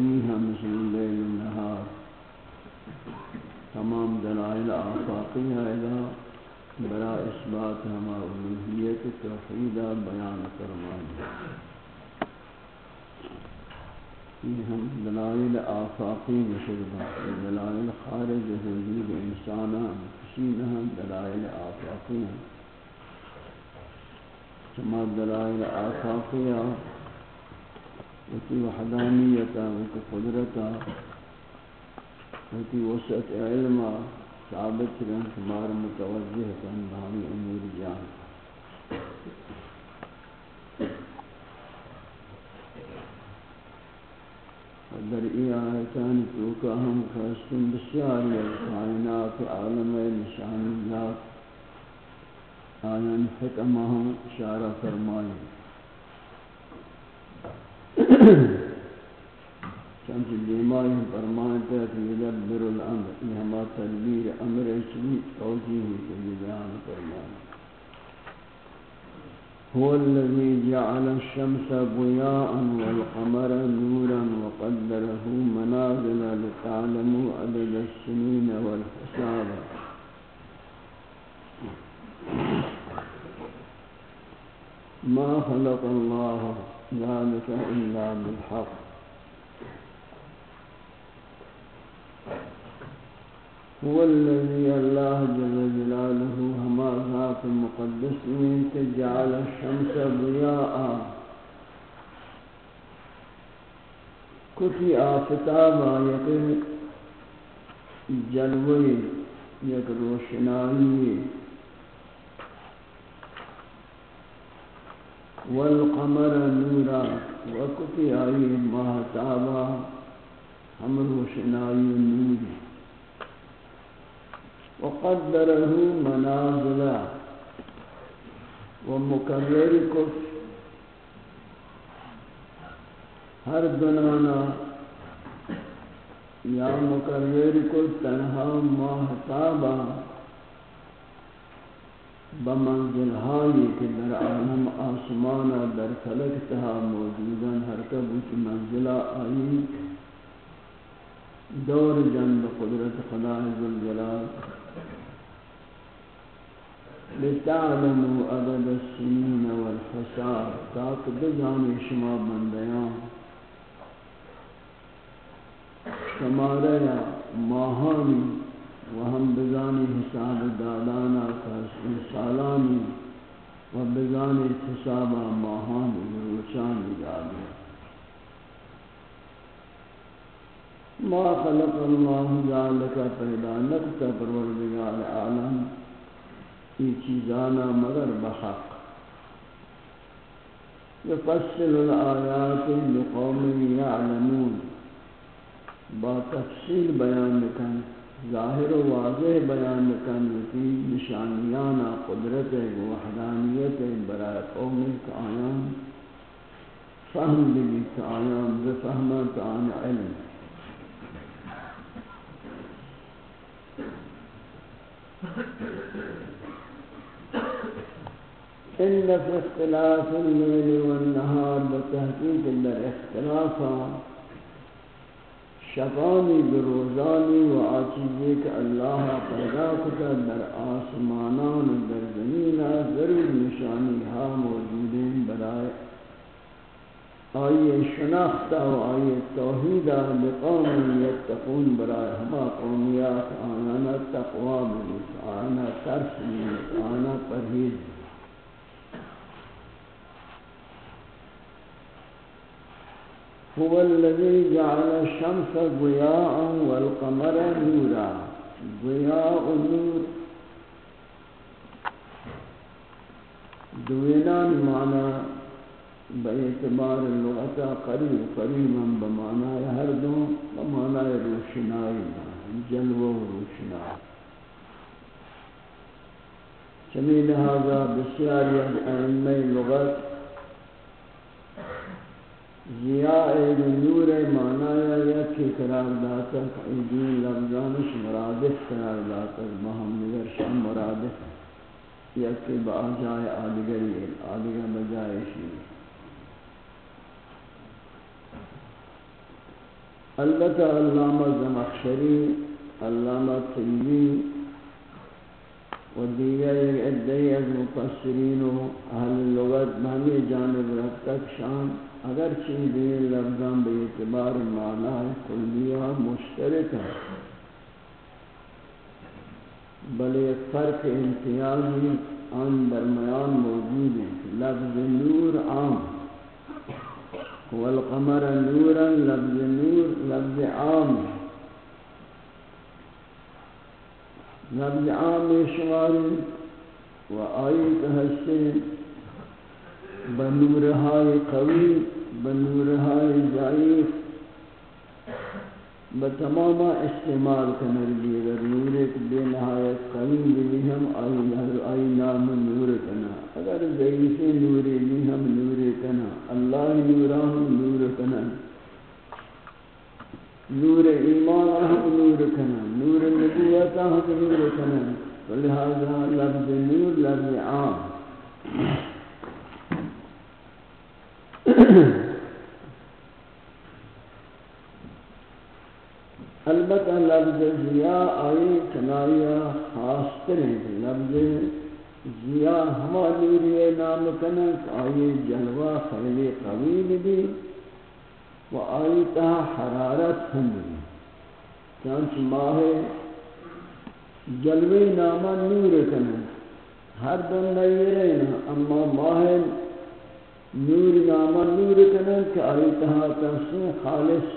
الجزيها مثل الليل والنهار تمام دلائل آفاقی ہے برا اثبات ہما الوحیت توحیدہ بیان فرمائیں یہ ہم دلائل آفاقی مشربہ دلائل خارج حضور انسانہ کشید ہم دلائل آفاقی ہیں۔ چما دلائل آفاقی آفاقیہ وتی وحدانیتا وتی قدرتا وتی وسعت علما ثابت کرن تمہار متوجہ کن بہمی امور جان۔ در ای آیتان توکا ہم خواستن بسیاری کائنات عالم نشانیات آیان حکمہ ہم اشارہ فرمائیں۔ چنچہ دیمائی ہم فرمائتے ہیں کہ یدبر الامر، یہ ہما تدبیر امر اشوی توجیہ کے لیے بیان فرمائیں هو الذي جعل الشمس ضياء والقمر نورا وقدره منازل لتعلموا عدد السنين والحساب۔ ما خلق الله ذلك إلا بالحق. هو الذي الله جل جلاله هما ذات المقدس من تجعل الشمس ضياء. كتي آفتاب آيات جلوي یک روشنائی والقمر نورا وقتی آئی مہتابا ہم روشنائی نور۔ وقدره منازلا ومکرر کف۔ ہر دنانا یا مقرر کو تنہا مہتابا بمنزل ہائی کہ در عالم آسمانا در فلک تہا موجودا ہر کبوچ منزلہ آئی دور جنب قدرت خدا ذوالجلال لتعلموا عدد السنين والحساب تاک بجانی شما بندیان. شمارے ماہانی و ہم بزانی حساب دادانا کسی سالانی و بزانی حساب ماہانی روچانی دادی. ما خلق اللہ ذالک پیدا نکتا پروردگار عالم. ای چیزانا مگر بحق. يفصل الآيات لقوم يعلمون با تفصیل بیان کن ظاہر و واضح بیان کن کی نشانیان قدرت وحدانیت برای قوم کا آیان فهم بھی کا آیان بفهمت آن علم۔ ان في اختلاف الليل والنهار بتحقيق در اختلافات شفانی بروزانی و آچیزی کہ اللہ پیدا کتا در آسمانان و در زمین ضرور نشانی ہا موجود ہیں برائے آئی شناخت و آئی توحید بقوم یتقون برائے ہما قومیات آنا تقوی بلیت آنا ترس بلیت آنا پرہیز هو الذي جعل الشمس ضياء والقمر نورا. ضياء النور. دوینان معنی باعتبار اللغة قریب قریبا بمعنى ہر دو بمعنى روشنائی جلو روشنائی چمی لہذا بسیاری از ائمہ لغت ضیاء نور معنی یا کہ قرار داتا دین لفظانش مرادف قرار داتا مہم نگر شام مرادف یا کہ بآجائے آدگری آدگر بجائے شیر البتہ علامہ زمخشری، علامہ طیبی و دیگر ایک ادعی از مفسرین و اہل اللغت بہمی جانب رفتک شان اگر چیز لفظان بے اعتبار معنی کلیہ مشترک ہے، بلے فرق امتیازی آن درمیان موجود ہے لفظ نور عام، والقمر نورا، لفظ نور لفظ عام لفظ عام شماری و آیت حسین بنورهای قوی بنورهای ضعیف بتمام استعمال کنر بھی اگر نور ایک بے نہایت قوی بھی ہم، آئی نام نور کنا۔ اگر ضعیف نور بھی ہم، نور کنا۔ اللہ نورا ہم نور کنا۔ نور ایمان ہم نور کنا۔ نور نبوت ہم نور کنا۔ لہذا لفظ نور، لفظ عام۔ البتہ لفظ ضیاء آئی کنائیہ خاص کریں لفظ زیا ہما نوری نام کنک آئی جلوہ خیلی قویل بھی و آئی تا حرارت ہم بھی۔ چانچ ماہ جلوی نام نور کنک ہر دن نیرین اما ماہ نور نام نور کنک آئی تا تحسن خالص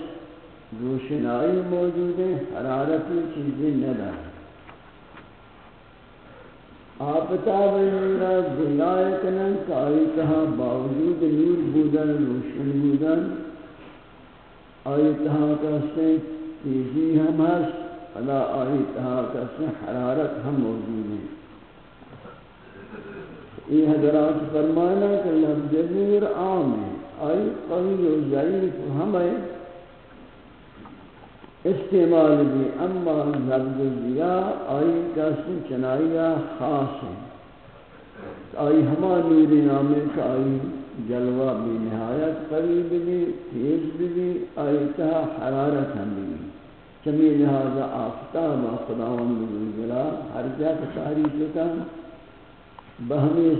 روشنائی موجود ہے حرارتی چیزیں ندار آفتاب میرا ضیاء کنن کائی کہا باوجود نور بودن، روشن بودن۔ آئی تہا کہتے تیزی ہم ہست ادا آئی تہا کہتے حرارت ہم موجود ہیں۔ یہ حضرات فرمانا کہ لفظ نور عام ہے آئی قوی و ضعیف ہم ہے استعمال بھی، اما لفظ ضیاء آئی کا چنائیہ خاص ہے آئی ہما نوری نامے کا آئی جلوہ بھی، نہایت قریب بھی، تیز بھی آئی تہا حرارت ہم بھی۔ چمی لہذا آفتاب خداوند جلال ہر جا کا تعریف کا بہمی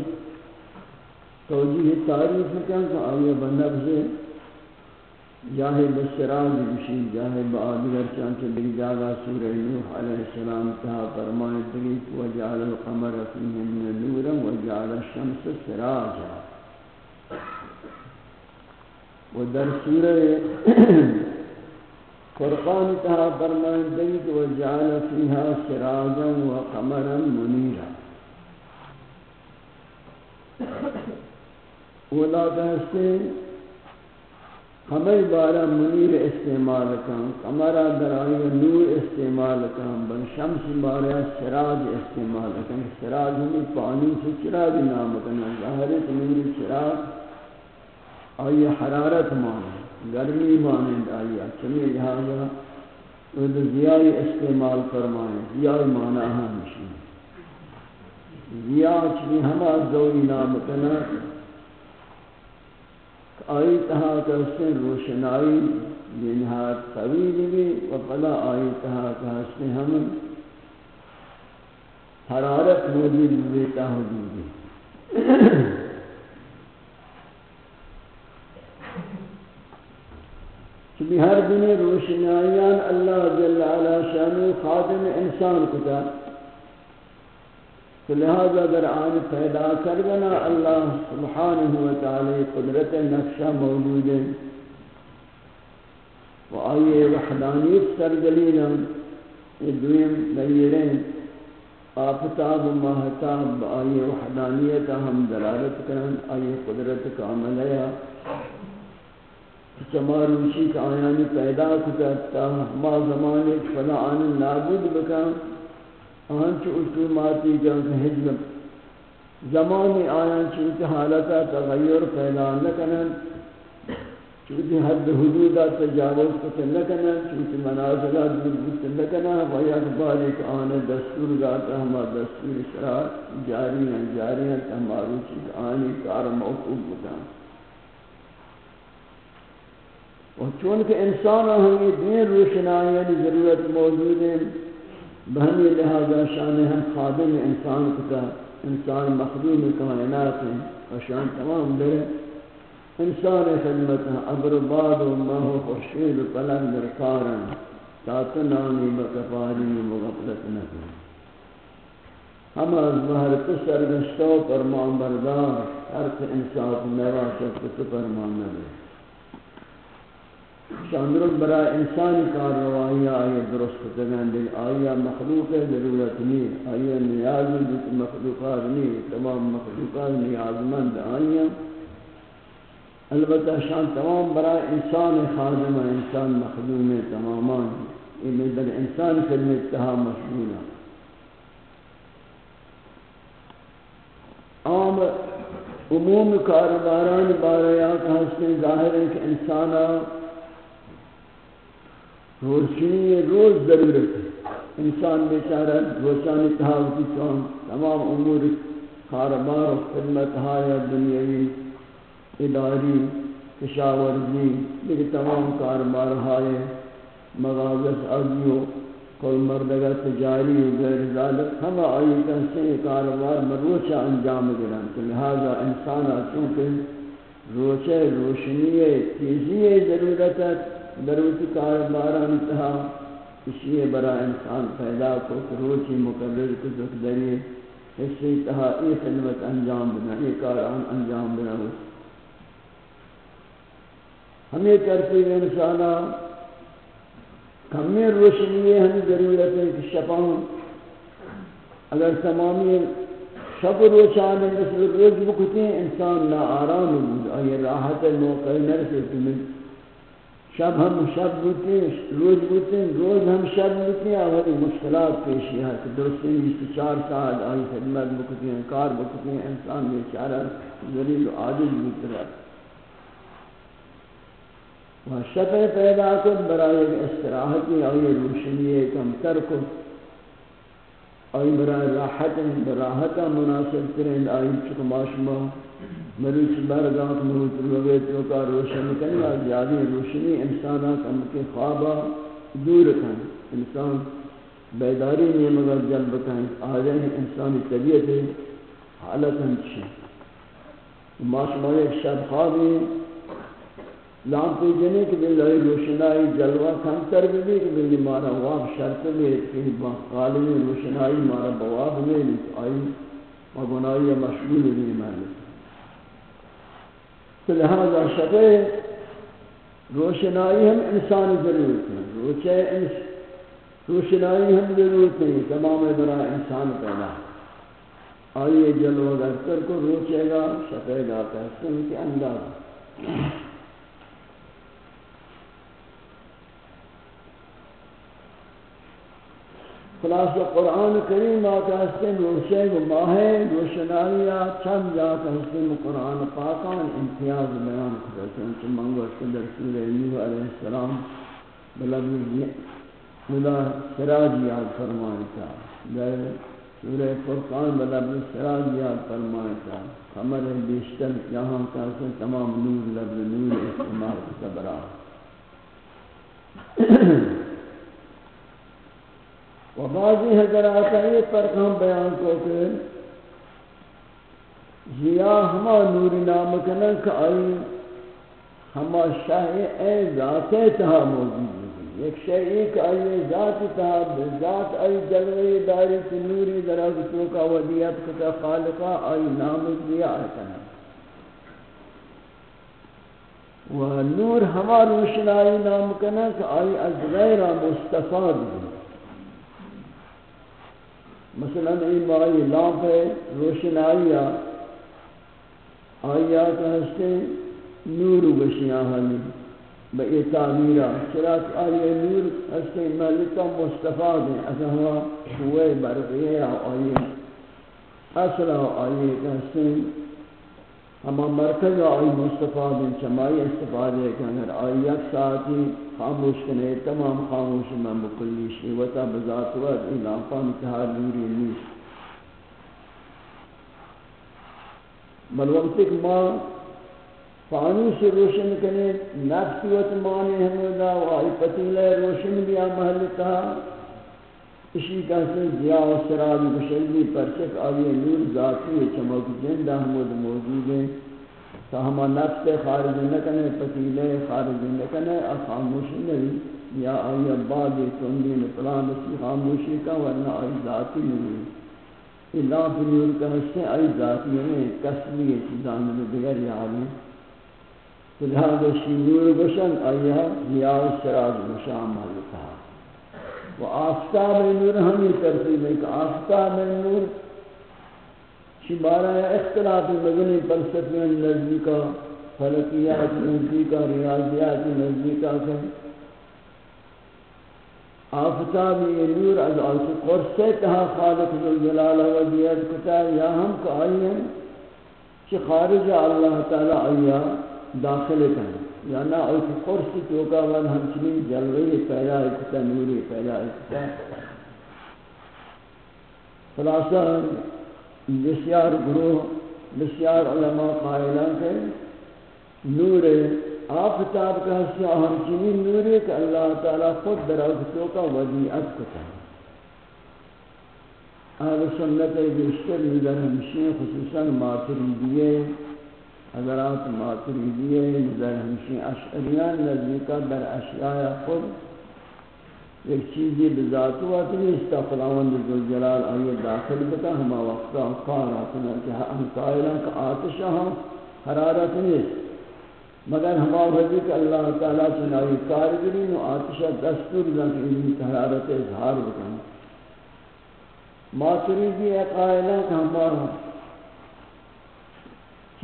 توجیہ تعریف کا کہ آئیے بندب سے جاہے بسراج بشی جاہے بآدگر چانچہ بری جاگا سورہ نوح علیہ السلام تہا فرمائے تلیف وجعل القمر فیہن نورا وجعل الشمس سراجا۔ و در سورہ فرقان تہا فرمائے تلیف وجعل فیہا سراجا و قمرا منیرا۔ اولا کہتے ہیں ہمیں بارہ منیر استعمال کام کمرہ درائی نور استعمال کام بل شمس بارہ سراج استعمال کام سراج ہمیں پانی سے چراغ نام کنا ظاہرت نور چراغ آئی حرارت مانے، گرمی مانے، آئی چمی لہذا وہ زیائی استعمال فرمائیں زیائی مانا ہمشی۔ زیائی چلی ہما زوری نام کنا۔ آئی تہا کہستے روشنائی بنہات طویل بھی و فلا آئی تہا کہستے ہم۔ حرارت موجود بیتا حدودی جی۔ چلی ہر دن روشنائیان اللہ جل علا شانو خاتم انسان کتا تو لہذا اگر آن پیدا کر گنا اللہ سبحانہ وتعالی قدرت نقشہ موجود ہے و آئیے وحدانیت سرگلینا یہ دویم لیرین آفتاب و ماہتاب آئیے وحدانیت ہم دلالت کرن آئیے قدرت کامل ہے۔ چماروشی کا آیانی پیدا کتا ما زمانے فلا آن نابود بکن آنچ اصوماتی جنگ حجم زمانی آیان چیت حالتا تغیر پیدا نکنن چوتی حد حدودا تجاوز کتا نکنن چوتی منازلہ دور بودتا نکنن و یک باریک آن دستور داتا ہما دستور شرار جاری ہیں جاری ہیں تہمارو چیز آنی کار موقوب بتا و چونکہ انسان ہمیں دین روشنائی یعنی ضرورت موجود ہے بہمی لہذا شان ہم خادم انسان کتا، انسان مخدوم کائنات ہیں، اور شان تمام در انسان خدمت ہیں ابر باد و ماہ و خورشید و پلک در کارن تات نامی بکفاری مغفلت نکن۔ ہم از بہر پسر گشتو پرمان بردار ہر انصاف میواسط کت پرمان نبی شاندرک برای انسانی کار روائی آئی درست کتگن دل آئی مخلوق ضرورت نہیں آئی نیاز دیت مخلوقات نہیں، تمام مخلوقات نیازمند آئی البتہ شان تمام برای انسان خادم، انسان مخدوم تمامان، یہ در انسان خدمت تہا مشغول عام عموم کارباران بارے ہستے ظاہر ہے کہ انسانہ روشنی روز ضرورت ہے۔ انسان بیچارہ روشانی تحاوتی چون، تمام امور کاربار و خدمت ہایا دنیاوی اداری کشاورزی لیکن تمام کاربار ہائے مغازت ازیو کل مردگا تجاری و غیر ذالک، ہم آئی کہتے ہیں کاروبار مروچہ انجام گرن تو لہذا انسان چونکہ روچے روشنی، تیزی، ضرورت ہے۔ ضرورت کاروبار انتہا اسی برا انسان پیدا کو روچی مقرر کو دکھ دری اسی تہا ای خدمت انجام بنا ای کاران انجام بنا۔ ہمیں کرتے ہیں انسانہ کمی روشنی ہے، ہمیں ضرورت ہے کہ شپاں اگر تمامی شب روشان مثل روز بکتے ہیں، انسان نا آرام بود آئی راحت موقع نرسے تمہیں۔ شب ہم شب بوتے ہیں روز بوتے ہیں روز ہم شب بوتے ہیں اور مشکلات پیشی ہے کہ درستے ہیں بیس چار سال آئی خدمت بکتے ہیں، کار بکتے ہیں، انسان بیچارہ ذریل و عاجز بوتے رہا و شفع پیدا کن برای استراحتی آئی روشنی کم تر کن۔ آئی برای راحت، براحت مناسب کریں آئی چکا ماشما مریچ برگات محوط رویت کا روشن کنی آئی زیادی روشنی انسانا کم کے خوابا دور کن. انسان بیداری نہیں مگر جلب کن. آجائیں انسانی طبیعت حالت ہنچی ماشما شب خوابی لامپی جنے کہ بلائی روشنائی جلوہ کم تر بھی کہ بلی مارا واب شرط میں کہ غالب روشنائی مارا بواب میں آئی مگنائی مشغول بھی مالی تو لہذا شکے روشنائی ہم انسان ضرورت ہے روچے روشنائی ہم ضرورت نہیں تمام برا انسان پیدا آئیے جلو گھر کو روچے گا شکے گا کہتے کے انداز خلاص قرآن کریم آتا ہستن روشن و ماہے روشنائیا چند جاتا ہستن قرآن پاکان امتیاز بیان کرتے ہیں۔ کہ منگوش در سورہ نیو علیہ السلام بلبی خدا سراج یاد فرمائے در سورہ فرقان بلبی سراج یاد فرمائے خمر بیشتر جہاں کہتے تمام نور لبن نور استعمال سبرا و بعضی حضرات یہ فرق ہم بیان کو کہ ضیا ہما نور نام کنن کہ آئی، ہما شاہ اے ذات تہا موجود ایک شاہ ایک آئی ذات تہا ذات آئی جلوے داری کی نوری درازتوں کا ودیت کتا خالقہ آئی، نام ضیا کنن و نور ہما روشنائی نام کنن کہ آئی، از غیر مستفاد ہے مثلا این بائی لامپ روشنائی آئیا آئیا ہستے نور بشیاں حالی بئی تعمیرہ چراک آئیا نور ہستے ملکہ مصطفیٰ دیں اصلا ہوا شوئے برقیہ آئیا اصلا آئیا کا ہستے ہما مرکز آئی مصطفیٰ دیں چمائی استفادے کہ اگر آئی یک ساعتی خاموش کنے تمام خاموش میں مکلی شیوتا بذات وقت لامپا متحاد نوری نیس بل وقت ایک ماں پانی سے روشن کنے نفس وقت مانے حمودہ و آئی پتیلہ روشن بیا محل کہا اسی کہتے ہیں ضیاء و سراب بشیدی پرچک آئی نور ذاتی ہے چمک جندہ حمود موجود ہیں۔ تو ہما نفس خارج نکنے پتیلے خارج نکنے خاموشی نہیں یا آئی ابادی تندی نپلان اسی خاموشی کا ورنہ آئی ذاتی نہیں اللہ پی نور کا حصے آئی ذاتی نہیں کسلی چیزان میں دیگر یعنی تو لہذا شی نور بشن، آئی ہے ضیاء و سراج بشان مالکہ و آفتاب نور ہمیں ترتیب ہے کہ آفتاب نور چی بارا اختلاف مدنی فلسفیان نزدیکا فلکیات نزدیکا ریاضیات نزدیکا کہ آفتاب یہ نور از آسی قرصے تہا خالق ذوالجلال و دیت کتا یا ہم کو آئی ہیں چی خارج اللہ تعالی آیا داخل کریں۔ یعنی یا نا آسی قرص توکا ون ہمچنین جلوی پیدا کتا نوری پیدا کتا خلاصہ، بسیار گروہ، بسیار علماء قائلان کے نور آفتاب کا حصہ ہم چنی نوری کہ اللہ تعالیٰ خود در اکتوں کا وضیعت کتا اہل سنت بیشتر نظر ہمشی خصوصاً ماتریدیے حضرات ماتریدیے نظر ہمشی اشعریان نزدیکہ در اشیاء خود ایک چیزی بذات ہوا کہ اس فلاوند جلال آئیے داخل بتا ہما وقتا قارا کنا کہ ہاں ہم قائلان کا آتشہ ہم ہاں، حرارت نہیں مگر ہما وجہ کہ اللہ تعالیٰ چنائی کارگرین و آتشہ دستور لکھ علمی حرارت اظہار بکن۔ ماتریدی ایک آئلہ کہ ہما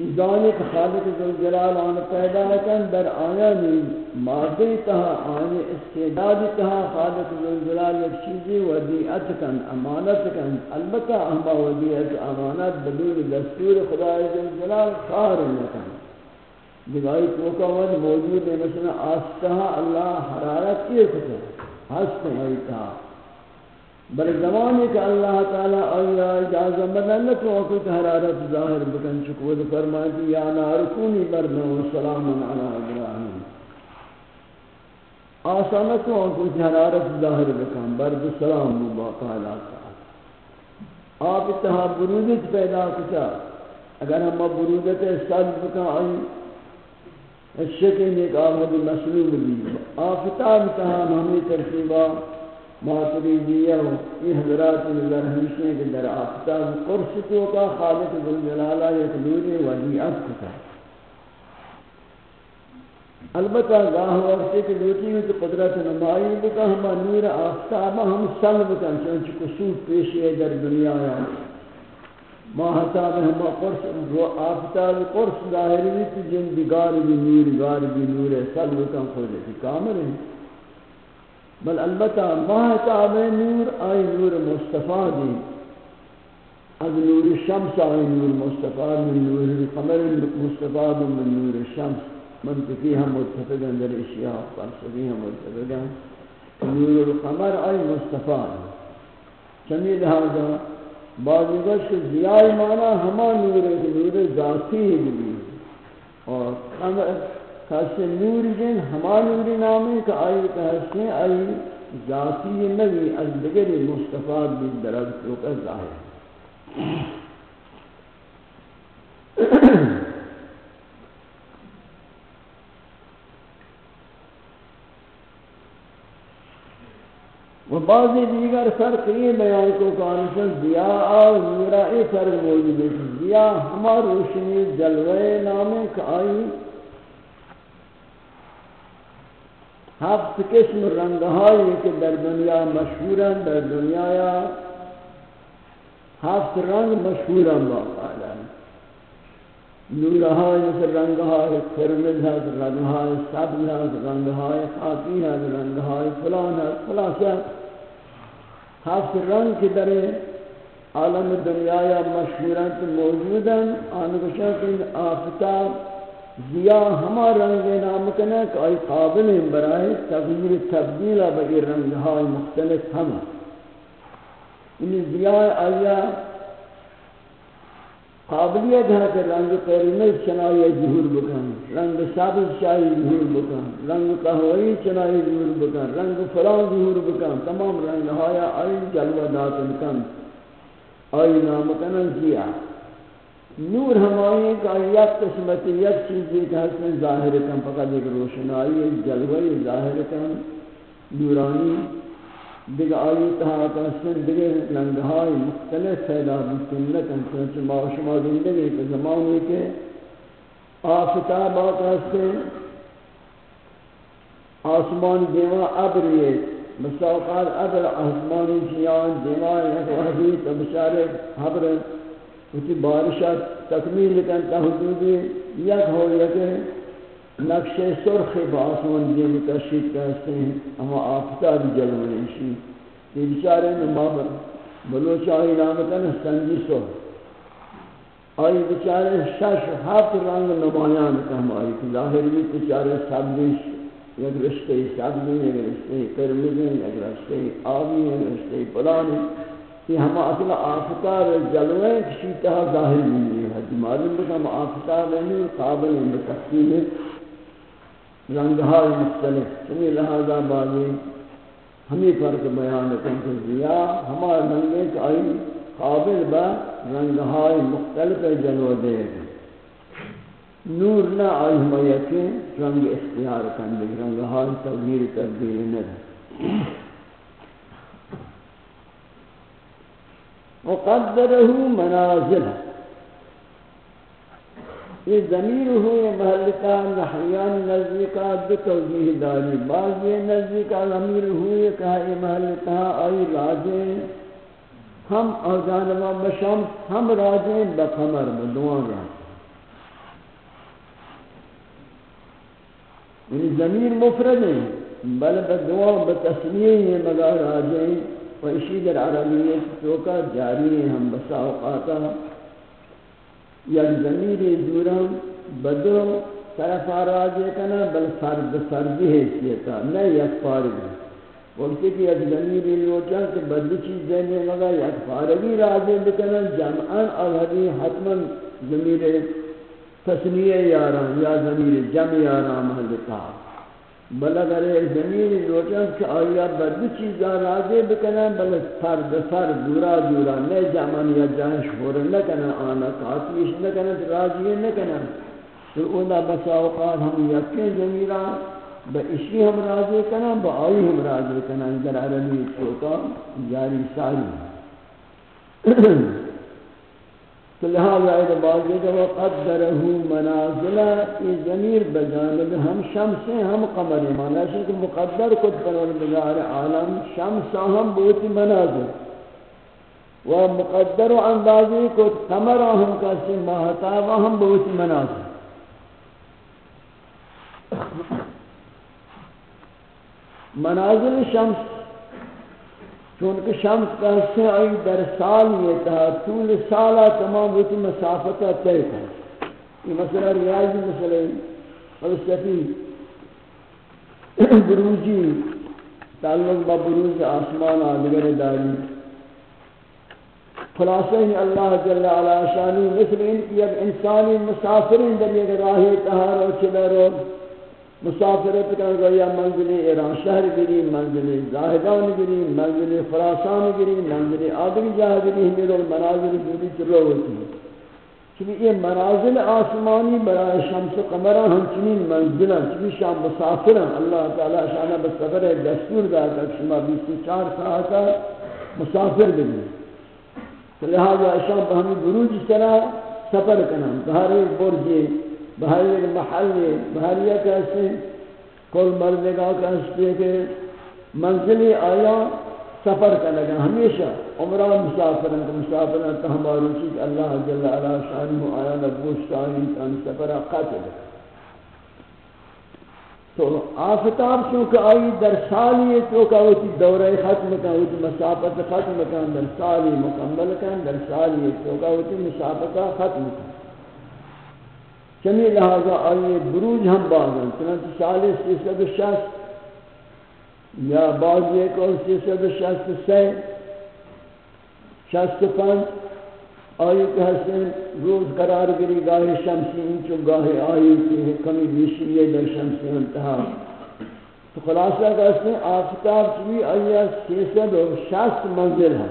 چیزانی کہ خالق ذوالجلال آن پیدا لکن در آیانی مادی تہا آنی استعدادی تہا، خالق ذوالجلال ایک چیزی ودیعت کن، امانت کن، البتہ ہما ودیعت امانت بدون دستور خدا ذوالجلال خار لکن دیگائی توکا ود موجود ہے مثلا آستہا اللہ حرارت کیے کتے ہست ہے کہا بل زمانے کہ اللہ تعالی آیا اجازہ بدن تو وقت حرارت ظاہر بکن. چکو ود فرماتی یا نارکونی بردن و سلام علی ابراہیم آسانت تو وقت حرارت ظاہر بکن. برد سلام مباقا اللہ آپ اتہا برودت پیدا کتا اگر ہم برودت سال بکن، آئی الشکل ایک آمد مسلوم بھی. آفتاب تہا ہمیں ترتیبہ ماتریدیہ و یہ حضرات اللہ ہمیشہ کہ در آفتاب قرص تو کا خالق ذوالجلالہ یک نور ولیعت کتا البتہ گاہ وقت کہ لوٹی ہوئی تو قدرت نمائی بکا ہما نور آفتاب ہم سلب کن چونچہ کسوف پیشی ہے در دنیا یا ما حساب ہم قرص، وہ آفتاب قرص ظاہری نہیں تو جن بگار بھی نور گار بھی نور ہے سب لکن خود ہے، کامل ہے۔ بل البتہ ما حساب نور آئی نور مصطفیٰ دی. از نور شمس آئی نور مصطفیٰ من نور قمر مصطفیٰ من نور شمس. منطقی ہم متفق اندر اشیاء فلسفی ہم متفق نور القمر آئی مصطفیٰ چمی لہذا بعض گوش ضیاء معنی ہما نور نور ذاتی بھی اور کہتے نور جن ہما نور نام کہ آئی کہتے ہیں آئی ذاتی نبی از دیگر مصطفیٰ بھی درد کو کا ظاہر و بعضی دیگر فرق یہ بیان کو کانشن ضیاء اور نورا یہ فرق موجود ہے ضیاء ہما روشنی جلوے نامے کا آئی ہفت قسم رنگہائی کہ در دنیا مشہورا در دنیا یا ہفت رنگ مشهورن مشہورا باقاعدہ نورہائی مثل رنگہائی خرمز ہے رنگہائی، سبز ہے رنگہائی، خاکی ہے رنگہائی، فلان ہے فلان۔ سے ہفت رنگ کی در عالم دنیا یا مشہورت موجودا آن کہ آفتاب ضیاء ہما رنگ نام کنے کہ آئی قابل ہیں برای تغییر تبدیل بئی رنگ ہائی مختلف ہم انہی یعنی ضیاء آیا قابلیت ہے کہ رنگ قرمز چنائی ظہور بکن، رنگ سابز چاہی ظہور بکن، رنگ قہوئی چنائی ظہور بکن، رنگ فلان ظہور بکن، تمام رنگ ہایا آئی جلوہ داتن کن۔ آئی نام کنن کیا نور ہمائی کا یک قسمت، یک چیزی کہ حسن ظاہر کن فقط ایک روشنائی ایک جلوہ ظاہر کن نورانی. دیگه آیی تها کسن دیگه رنگهای مختلف پیدا بکنن چنانچه ما شما زندگی که زمانی که آفتاب کسن آسمان دیما ابریه مساقات ابر آسمانی چیان دیما یک وحدی تو بشاره ابر اسی بارشات تکمیل کن تا حدودی یک ہو یک نقش سرخ با آسمان دین تشید کرتے ہیں، اما آفتاب جلوے شی۔ یہ بیچارے میں مابر بلوچ نامتن سنجی سو۔ آئی بیچارے شش، ہفت رنگ نمایان کا ہماری کہ ظاہر بھی بیچارے سبزش یک رشتے سبزی، یک رشتے کرمزی یک رشتے آبی، یک رشتے پلانی۔ یہ ہم اصلا آفتاب جلوے کسی طرح ظاہر نہیں ہے۔ معلوم بکا ہم آفتاب نہیں قابل متقسیم ہے رنگهای مختلف۔ چنی لہذا بازی ہمیں فرق بیان کرتے دیا ہمارے رنگے کا آئی قابل با رنگهای مختلف جلو دے۔ گا نور نہ آئی ہم یقین، رنگ اختیار کرنے رنگهای تغییر تبدیل نہ۔ وقدره منازل. یہ ضمیر ہوئے محلکہ نحیان نزدیکہ دو توجیہ داری بعض یہ نزدیکہ ضمیر ہوئے کہا یہ محلکہ آئی راجیں. ہم آجانبا بشمس ہم راجیں بقمر، بدوان راجیں. یعنی ضمیر مفرد ہیں، بل بدوان بتسلیہ ہیں مگا راجیں و اسی در عربیت توکا جاری ہیں ہم بسا اوقاتا۔ یک ضمیر دورم بدو طرف آراجے کنا، بل فرد فردی حیثیتا نہ یک فارغی وقتی کہ یک ضمیر لوچا کہ بدی چیز دینے لگا، یک فارغی راجے بکنا جمعان اوہدی حتما ضمیر تسنیہ یاران یا ضمیر جمع یاران محلتا بل اگر زمین لوٹا کہ آیا بدی چیزا راضی بکنا بل فرد فرد دورا دورا نہ جامن یا جانش ہور نہ کنا آنا کاتیش نہ راضی نہ کنا تو اونا بس اوقات ہم یقین زمیرا با اسی ہم راضی کنا با آئی ہم راضی کنا در عربی چوکا، جاری ساری۔ تو لہذا اید بازی کہ وہ قدرہ منازلہ یہ ضمیر بجانب ہم شمس ہیں، ہم قمر ہیں۔ مانا ہے کہ مقدر کت پروردگار عالم شمس ہم بہت منازل و مقدر و اندازی کت قمر ہم کسی ماہتاب ہم بہت منازل منازل شمس چونکہ شمس کا سے آئی در سال یہ تھا، طول سالہ تمام ہوتی مسافتہ طے تھا۔ یہ مسئلہ ریاضی مسئلہ فلسفی بروجی، تعلق با بروج آسمان آدگر داری۔ خلاصہ ہی اللہ جل علا شانی مثل ان کی اب انسانی مسافرین در یک راہی تہارو چلے رو۔ مسافرت کن گویا منزل ایران شہر گری منزل زاہدان گری منزل خراسان گری منزل آدمی جاہ گری ہمیں لوگ منازل جوری چلو ہوتی ہیں۔ چونکہ یہ منازل آسمانی برای شمس و قمرہ ہمچنین منزلہ چونکہ شام مسافرہ اللہ تعالی شانہ بسفر ہے دستور دا شما بیسی چار ساعتا مسافر گری لہذا شام ہمیں بروج طرح سفر کنم بہر برجی بہر ایک محل بہریہ کیسے کل مردگاہ کیسے کہ منزلی آیا، سفر کا لگا۔ ہمیشہ عمرہ مسافرن کا مسافرن تا ہمارو چیز اللہ جل علا شانہ آیا نبوش آئی تن سفرہ قتل تو آفتاب چونکہ آئی در سالی تو کہ وہ دورہ ختم کا وہ مسافت ختم کا، در سالی مکمل کا، در سالی تو کہ وہ مسافت ختم کا۔ چمی لہذا آئیے بروج ہم باز ہیں چنانچہ چالیس سی سد شست یا بعض ایک اور سی سد شست سی شست پنج آئی کہ حسن روز قرار گری گاہ شمسی انچو گاہ آئی کہ کمی بیشی یہ در شمسی انتہا۔ تو خلاصہ کہتے ہیں آفتاب چوی آئیہ سی سد شست منزل ہے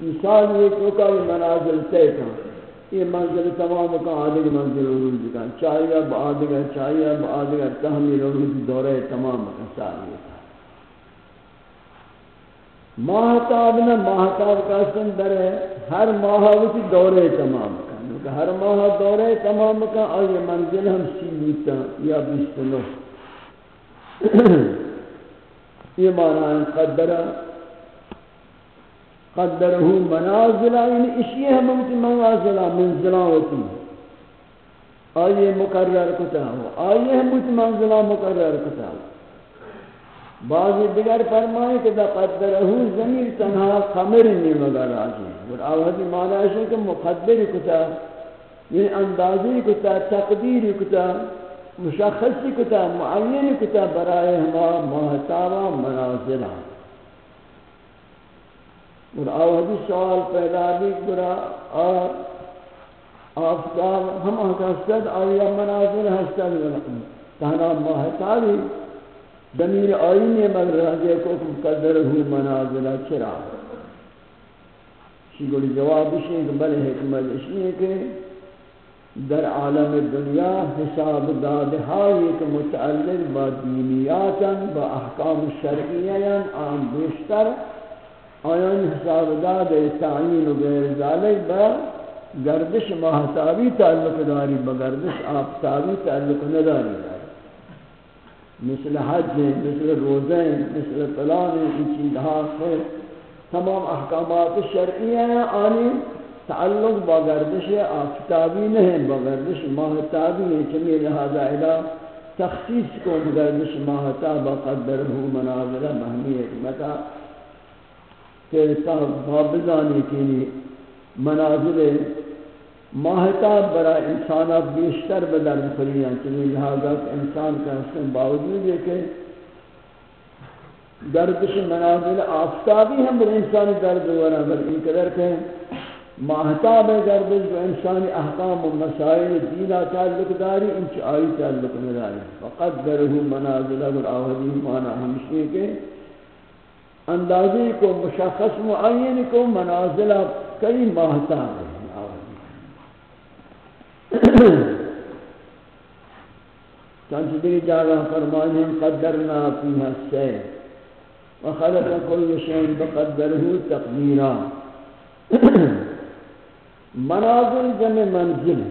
مثال یہ تو کہ منازل تیتا یہ منزل تمام کا آدھگ منزل عروج کا چاہیے اب آدھگر چاہیے اب آدھگر تحمیل عروج دورے تمام کا ساری کا ماہتاب نہ ماہتاب کا سندر ہے۔ ہر ماہ اسی دورے تمام کا۔ کیونکہ ہر ماہ دورے تمام کا اور یہ منزل ہم سیلیتا یا بیستنو یہ معنی قدرہ۔ قدره منازل یعنی اسی ہم کی منازل منزل ہوتی آئیے مقرر کتا ہو۔ آئیے ہم کی منزل مقرر کتا ہو۔ بعض دیگر فرمائے کہ دا قدره زمین تنہا خمر نہیں مگر آجی اور آوازی معنی ہے کہ مقدر کتا یعنی اندازی کتا، تقدیر کتا مشخصی کتا، معین کتا برائے ہما محتاوہ منازلہ۔ اور آوازی سوال پیدا بھی برا آفتاب ہم احکستد آیا مناظر حسد ہستد تہنا ماہتاری دمیر آئین مگر رہے کو قدر ہو منازلہ چرا۔ شی گوڑی جواب شیئے کہ بلے حکمت شیئے کہ در عالم دنیا حساب داد ہائی متعلق با دینیاتا، با احکام شرعیاں آن بیشتر آیان حساب داد تعین و غیر ذالک با گردش محتابی تعلق داری، با گردش آفتابی تعلق نداری. داری مثل حج، مثل روزے مثل فلان این چیزها خیر. تمام احکامات شرعیہ آنی تعلق با گردش آفتابی نہیں، با گردش ماہتابی ہے چمی لہذا الہ تخصیص کو گردش ماہتاب قدر ہو مناظر مہمی حکمتا کہ بابزانی کی مناظر ماہتاب برا انسانات بیشتر بدر بخری ہیں چمی لہذا انسان کا حسن باوجود ہے کہ گردش منازل آفتابی ہم بر انسانی درد ورہ بل ان قدر کہ ماہتاب گردش و انسانی احکام و مسائل دینا تعلق داری انچ آئی تعلق نداری فقد درہو منازل اگر آوازی مانا ہمشی کے اندازی کو، مشخص معین کو، منازل کئی ماہتاب ہے چانچہ دیکھ جاگہ فرمائیں قدرنا فیہا السیر وخلق كل شيء بقدره تقديرا منازل جمع منزل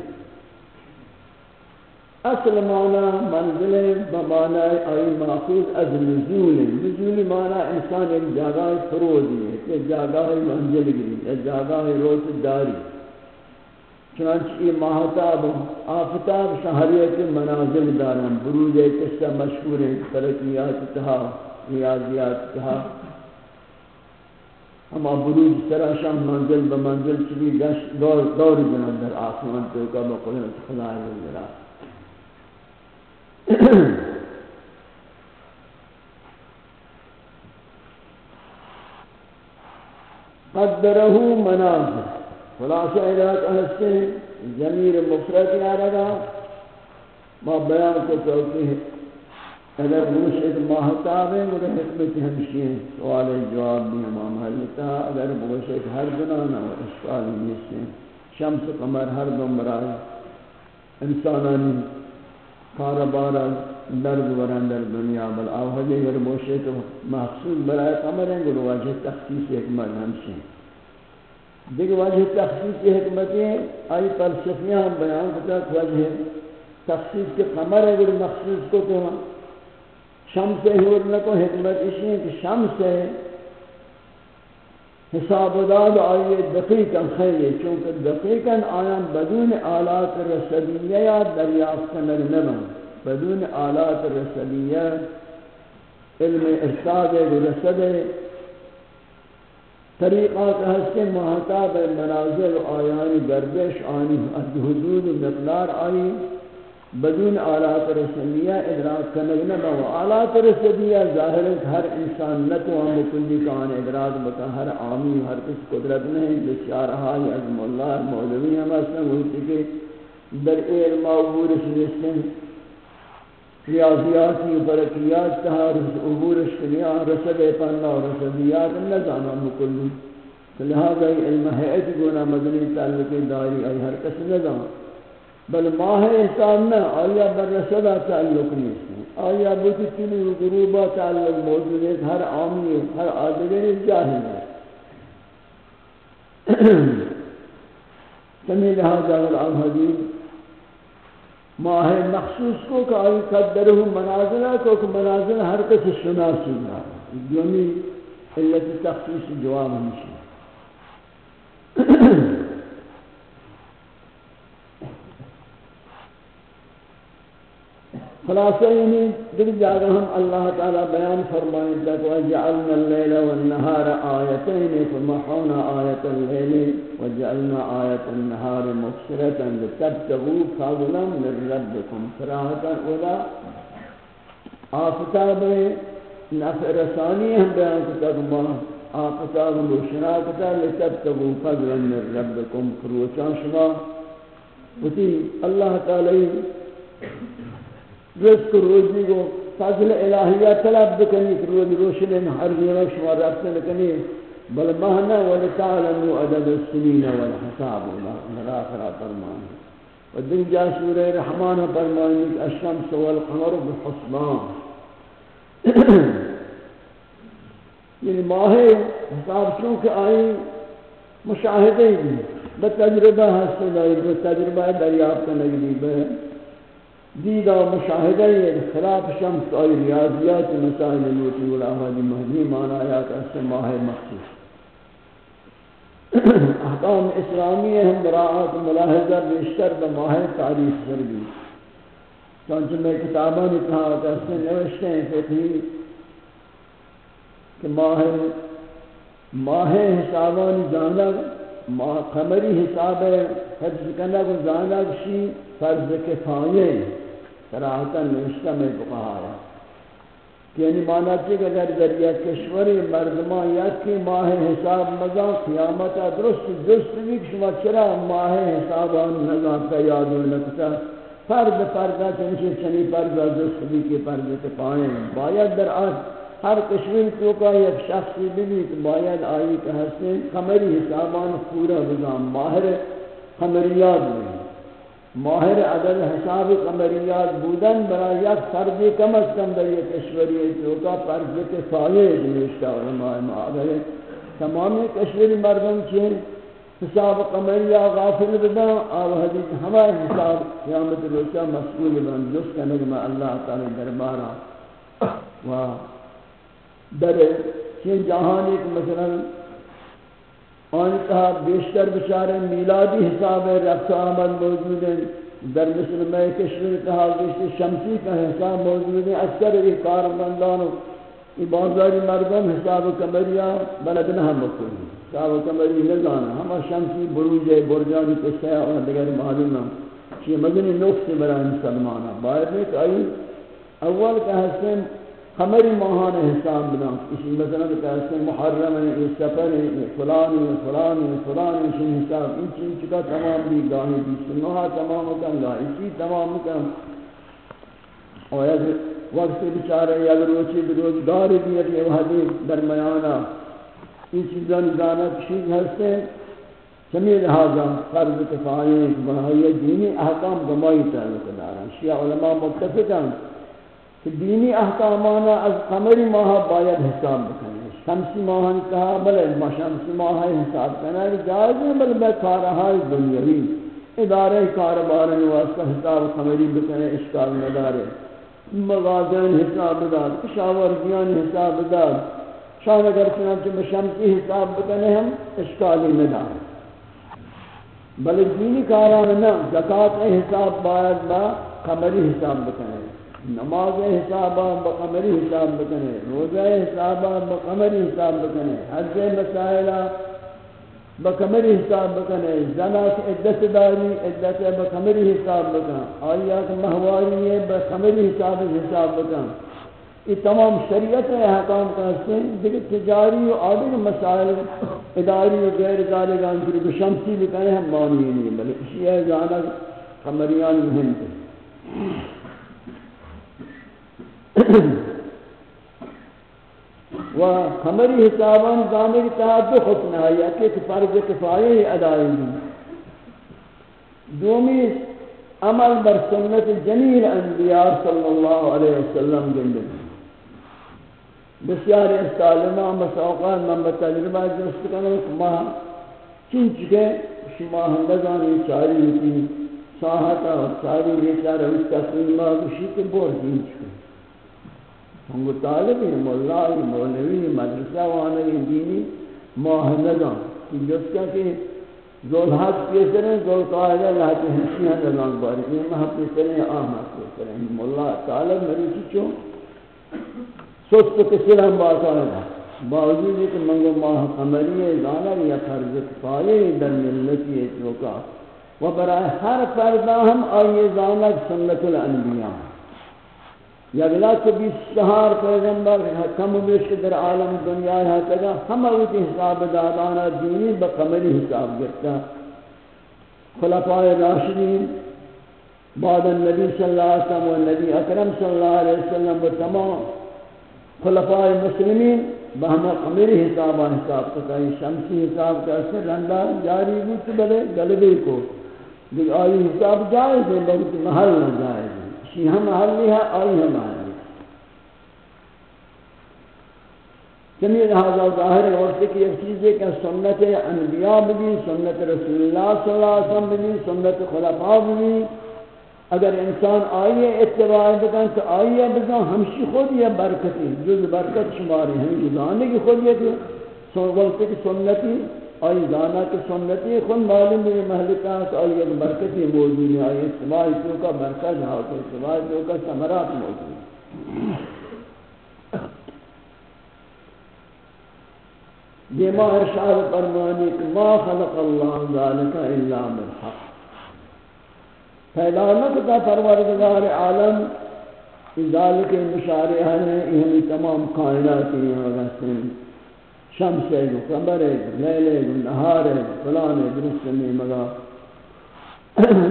اصل معنى منزل بمعنى اي ماخوذ از نزول. نزول معنى انسان ایک جگہ فرودی ہے ایک جگہ منزل گری ایک جگہ روز داری. چنانچہ یہ ماہتاب آفتاب شہریت منازل دارم بروج ایک قصہ مشہور ہے ترقیات تہا ریاضیات کہا ہم بروج سرا شام منزل بمنزل چلی گش دور دور جنان در آسمان تو کا بقدرت خدا ذرا قدره مناظر خلاصہ لك ہنستے ہیں ضمیر مفرد آ رہا ما بیان کو چلتے ہیں اگر مرشد ماہتاب ہے میرے حکمت ہمشی سوال جواب بھی امام حلیتا اگر مرشد ہر بنانا اور اشکال ہمشی ہیں شمس قمر ہر دم برائے انسانانی کار کاربارا درد ورن در دنیا، بل آوہدی اگر روش ایک محصول برائے قمر ہیں گروہ واجہ تخصیص حکمت ہمشی ہے دیکھ واجہ تخصیص حکمت ہے آئی فلسفیاں ہم بیان کرتا وجہ تخصیص کے قمر اگر مخصوص کو تو شمس ہور نکو حکمت اسی ہے کہ شمس ہے حساب داد آئیے دقیقا خیلی چونکہ دقیقا آیان بدون آلات رسلیہ یا دریافت کنر نبن بدون آلات رسلیہ علم ارشاد رسد طریقات ہستے محتاب منازل آیانی گردش آنی حدود مقدار آئی بدون آلات رسلیہ ادراک کنگ نبا و آلات رسلیہ ظاہر ہے ہر انسان نتو ہم کلی کان ادراک بتا ہر عامی ہر کس قدرت نہیں بسیار حال، عظم اللہ، مولوی ہم اصلا ہوتی کہ در علم عبور سنستن ریاضیاتی برکیات تہارس عبور شکنیا رسد پنہ و رسدیات نظام ہم کلی لہذا علم حیعت گونا مدنی تعلق داری ای ہر کس نظام بل ماہ احسان نہ آیا بر رسدہ تعلق نہیں آیا بوتی تلی و غروبہ تعلق موجود ہے ہر عامی ہر آدگر جاہل ہے۔ سمی لہذا والعام حدیث، ماہ مخصوص کو کہ آئی قدر ہوں منازلہ کو کہ منازلہ ہر کس شناسی گا یومی علت تخصیص جواب ہمشی خلاصہ یعنی دل جاگہ ہم اللہ تعالی بیان فرمائیں تک وجعلنا اللیل والنہار آیتین فمحونا آیت اللیل، وجعلنا آیت النہار مبصرتا لتبتغوا فضلا من ربکم فراحتا اولا۔ آفتاب نفع رسانی ہم بیان کتاب ما آفتاب روشنا کتاب لتبتغوا فضلا من ربکم فروچان شما۔ وتی اللہ تعالی رزق روزی کو فضل الہیہ طلب بکنی کہ روز روشن ہر دینا شما رفت لکنی بل مہنا ولتعلموا عدد السنین والحساب الاخرہ فرمانے و دن جا سورہ رحمان فرمانے کہ الشمس والقمر بحسبان یعنی ماہ حساب چونکہ آئی مشاہدے بھی بتجربہ حاصل آئی بتجربہ دریافت نگلی بے دیدہ مشاہدہ یہ خلاف شمس آئی ریاضیات مسائل نوٹی والآہدی مہدی مانا آیات اس ماہ مخصوص۔ احکام اسلامی ہم براعات ملاحظہ بیشتر بماہ تاریخ سرگی چونچہ میں کتابہ نے کہا کہ اس نے نوشتے ہیں کہ تھی کہ ماہ ماہ حسابانی جانب ماہ قمری حساب ہے حفظ کرنا کو جانب شی فرض کفایہ سراحتا نوشتہ میں بقایا یعنی مانا چاہیے کہ اگر ذریعہ کشوری مردمان یکی ماہ حساب مزا قیامتا درست درست بھی شما چرا ماہ حساب آن نظام کا یاد لکتا فرد فردہ چنشی چنی فرد درست بھی کے فرد کے باید در آج ہر کشور کو کا ایک شخصی بھی باید آئی کہ حسن قمری حسابان پورا بزام ماہر قمریات میں ماہر عدد حساب قمریات بودن برای یک فردی کم از کم در یک کشوری چوکا فرض کے کفایه نوشتا علماء معاگر تمام کشوری مردم چین حساب قمریا غافل بدا آو حدیث ہمارے حساب قیامت روچا مسئول بن جس کا نگمہ اللہ تعالی دربارا و در چین جہان ایک مثلا آن کہا بیشتر بچارے میلادی حساب رفت آمد موجود ہیں۔ در مثل میں کشمیر کہا بیشتر شمسی کا حساب موجود ہیں۔ اکثر ایک کارمندانوں یہ بازاری مردم حساب کمریا بلد نہ ہم مکلی حساب کمری نزانا ہما شمسی بروج برجانی قصہ اور دیگر معلوم نہ۔ یہ مدنی نقص برای مسلمانا باید ایک آئی اول کا حسن قمری ماہان حساب بنا. اسی مثلا کہتے ہیں محرم ہے، یہ سفر ہے، یہ فلان ہے فلان ہے فلان ہے، اسی حساب. ان چیز چکا تمام بھی گاہی بھی سنوہا تمام کن گاہی چیز تمام کن اور یک وقت بچارے یک روچی بروزگار بھی ہے، یہ حدیث درمیانا یہ چیزاں جانا چیز ہستے سمی لہذا فرض کفایہ بہائی دینی احکام گمائی تعلق دارا. شیعہ علماء متفقاً کہ دینی احکامانا از قمری ماہ باید حساب بکنے شمسی ماہن کہا بلے، ما شمسی ماہ حساب کرنا جائز ہے، بلے میں کارہائی دنیاوی ادارے کاربارن واسطہ حساب قمری بکنے اشکال مدارے مغازین حساب دار کشاورزیان حساب دار شان اگر چنانچہ بشمسی حساب بکنے ہم اشکالی مدار بلے دینی کارانا زکاة حساب باید با قمری حساب بکنے. نماز حسابہ بقمری حساب بکنے، روزہ حسابہ بقمری حساب بکنے، حج مسائلہ بقمری حساب بکنے زنا کی عدت داری، عدت بقمری حساب بکن، آیات مہواری بقمری حساب حساب بکن۔ یہ تمام شریعت احکام کا حسن دیکھ تجاری و آدھر مسائل، اداری و غیر اداری ذالگان کی بشمسی بکنے ہم مانی نہیں، بلکہ شیعہ جانا قمریان مہم تھے۔ و ہماری حسابان زانے کی تحت دو حسن ہے یعنی کہ فرض کفایہ ہی ادائی دی دومی عمل بر سنت جمیل انبیاء صلی اللہ علیہ وسلم جنبی بسیار استعلمہ مساوقات من بتجربہ جنست کرنے ما چین چکے شما ہندگانی چاری ہوتی، ساہتا چاری بیچارہ اس تقریمہ بشی کے بور دین چکے ہم طالب ہیں، مولا مولوی مدرسہ وانا دینی ماہندگان کہ جس کا کہ زولحات پیسریں زول قائدہ لہت حسیہ نظام باری یہ مہا پیسریں آمد پیسریں مولا طالب مریچی چون۔ سوچ تو کسی ہم باتا ہے باوجود کہ منگو ماہ قمری زانا یا فرض کفایہ در ملتی ہے چوکا و برای ہر فردہ ہم آئیے زانا سنت الانبیاء۔ یا بلا کہ بیس سہار پیغمبر کم و بیش در عالم دنیا ہے تگا ہم اوٹی حساب دادانا دینی بقمری حساب گرتا۔ خلفاء راشدین، بعد النبی صلی اللہ علیہ وسلم و نبی اکرم صلی اللہ علیہ وسلم و تمام خلفاء مسلمین بہما قمری حساب حساب کرتا۔ تکائی شمسی حساب کا اثر رندہ جاری بوت بلے گلبے کو۔ دیکھ آئی حساب جائز ہے، بلکہ محل نہ جائز ہے۔ شیہم محلی ہے آئی ہم محلی چمی لہذا ظاہر وقت کی ایک چیز ہے کہ سنت انبیاء بھی، سنت رسول اللہ صلی اللہ علیہ وسلم بھی، سنت خلفاء بھی۔ اگر انسان آئیے اتباع بکن تو آئیے بکن ہمشی خود یہ برکتی جز برکت شماری ہیں یہ جانے کی خود یہ کہ وقت کی سنتی آئی دانا کی سنتی خود معلوم بھی محلکہ کہ آئیے برکتی موجود ہے آئیے اتباع تو کا برکت ہے اتباع تو کا سمرات موجود ہے۔ یہ ما ارشاد فرمانی کہ ما خلق اللہ ذالک الا بالحق۔ پیدا نہ کتا پروردگار عالم ذالک مشارع ہے یہ یعنی تمام کائنات یہاں رہتے ہیں۔ شمس ہے جو قمر ہے لیل ہے جو نہار ہے فلان ہے درست میں مگا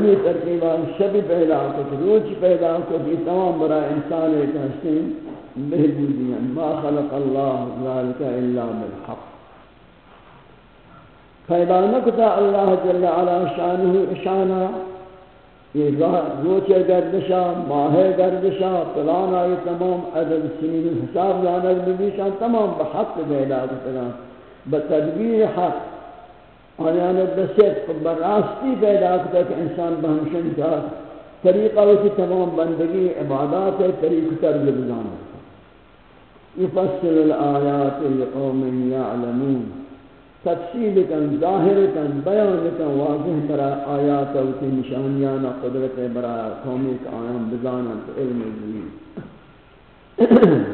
یہ ترکیبہ شب پیدا کو روچ پیدا کو، یہ تمام برا انسان ہے کہ حسین بہبودیاں ما خلق اللہ ذالک الا بالحق۔ پیدا نکتا اللہ جل علا شانہ اشانہ یہ روچ گردشا ماہ گردشا پلان آئی تمام عدد سنین حساب جانک ببیشان تمام بحق پیدا کتا بتدبیر حق۔ آیان بسیت براستی پیدا کتا کہ انسان بہمشن کا طریقہ وچی تمام بندگی عبادات طریق ترز بزانا یفصل الآیات لقوم یعلمون۔ تفصیل کن ظاہر کن بیان کن واضح برا آیات و تی نشانیان قدرت برا قومی کا آیان بزانت علم زمین.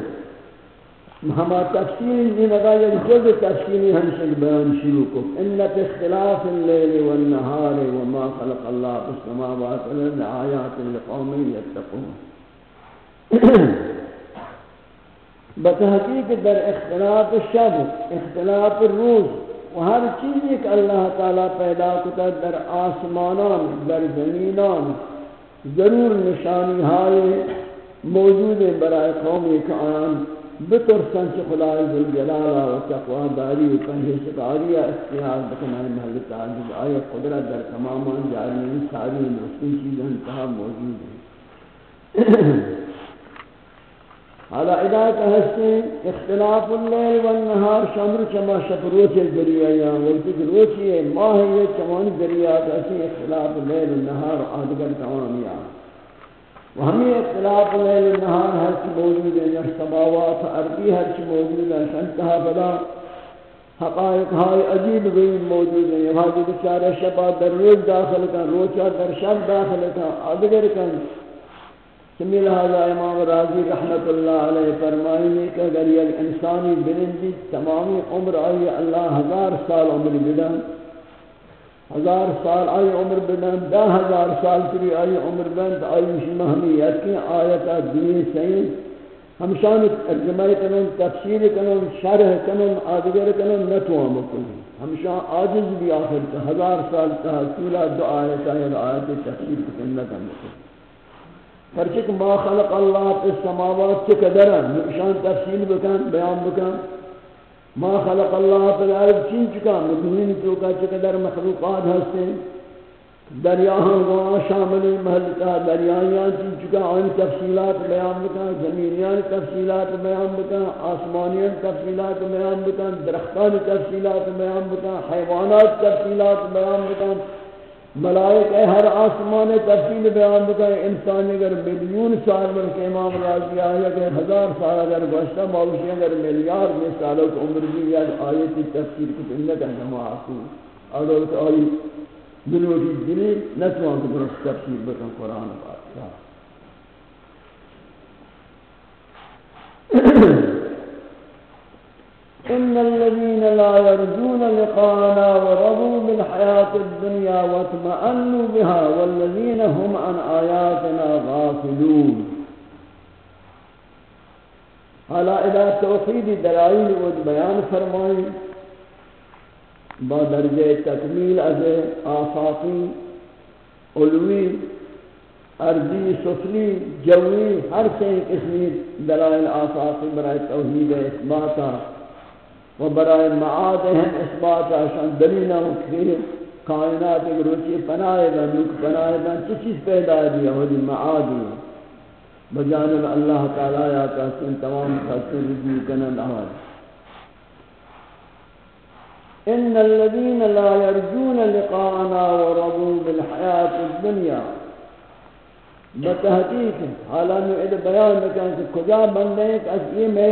ہما تفصیل دی مگا یک جز تفصیلی ہمشک بیان شروع کو انت اختلاف اللیل والنہار وما خلق اللہ في السماوات والارض آیات لقوم یتقون. بتحقیق در اختلاف الشب اختلاف الروز و ہر چیز ایک اللہ تعالی پیدا کتا در آسمانان، در زمینان، ضرور نشانی ہائے موجود ہے برائے قومی کا آن بترسن چھ خدای ذوالجلالہ و تقوی داری و پنجشکاری اختیار بکنائی محل تعجب آیا قدرت در تمامان جاری ساری مسلم چیزیں انتہا موجود ہیں۔ حالا ادایت ہستے اختلاف اللیل والنہار شمر چما شب روچ ذریعہ یا وقت روچی ہے ماہ یہ چمان ذریعہ کسی اختلاف اللیل والنہار آدگر تمامیاں و ہمیں اختلاف اللیل والنہار ہر چی موجود ہے یا سماوات عربی ہر چی موجود ہے شنتہا بلا حقائق ہائی عجیب غیب موجود ہیں۔ یہاں جو بچارے شبہ در روز داخل کن روچہ در شب داخل کن آدگر کن سمی لہذا امام راضی رحمت اللہ علیہ فرمائیں کہ اگر یہ انسانی بنندی تمامی عمر آئی، اللہ ہزار سال عمر بدن ہزار سال آئی عمر بدن دہ ہزار سال کری آئی عمر بند آئی مہمی یکی آیتا دین سین ہمشان ترجمہ کنن تفسیر کنن شرح کنن آدگر کنن نتوام کنن ہمشان آجز بھی آخر ہزار سال تحصیلہ دو آیتا ہے آیت تفسیر کنن نتوام پرچک ما خلق اللہ پی السماوات چقدر نقشان تفصیل بکن بیان بکن ما خلق اللہ پی الارض چین چکا مدنین چوکا چقدر مخلوقات ہستے دریاہاں گوہاں شاملی محلتا دریائیاں چین چکا آن تفصیلات بیان بکن، زمینیان تفصیلات بیان بکن، آسمانیان تفصیلات بیان بکن، درختان تفصیلات بیان بکن، حیوانات تفصیلات بیان بکن. ملائک اے ہر آسمان تفصیل بیان بکائے انسان اگر ملیون سال میں کہ امام راضی آیا کہ ہزار سال اگر گوشتا موشی اگر ملیار میں سالوں کو عمر بھی یاد آیتی تفصیل کچھ انہیں کہ ہم آسو اگر آئی دلوں کی دلی نتوان کو درست تفصیل بکن قرآن پاک إن الذين لا يرجون لقاءنا ورضوا بالحياة الدنيا واطمأنوا بها والذين هم عن آياتنا غافلون. حالا الى توحید دلائل و بیان فرمائیں با درجہ تکمیل از آفاقی، علوی ارضی سفلی، جوی، ہر سے قسمی دلائل آفاقی برائے توحید اثباتا و برائے معاد اہم اثباتا شان دلیلہ و کھیر کائنات ایک روچی پنائے گا نوک پنائے گا چی چیز پیدا دیا وہ دی معاد معادی بجانب اللہ تعالی یا کہتے تمام خاصر رجوع کنن آواز ان الذين لا يرجون لقاءنا ورضوا بالحياه الدنيا بتحقیق حالانہ اد بیان کہ کجا بندے کہ یہ میں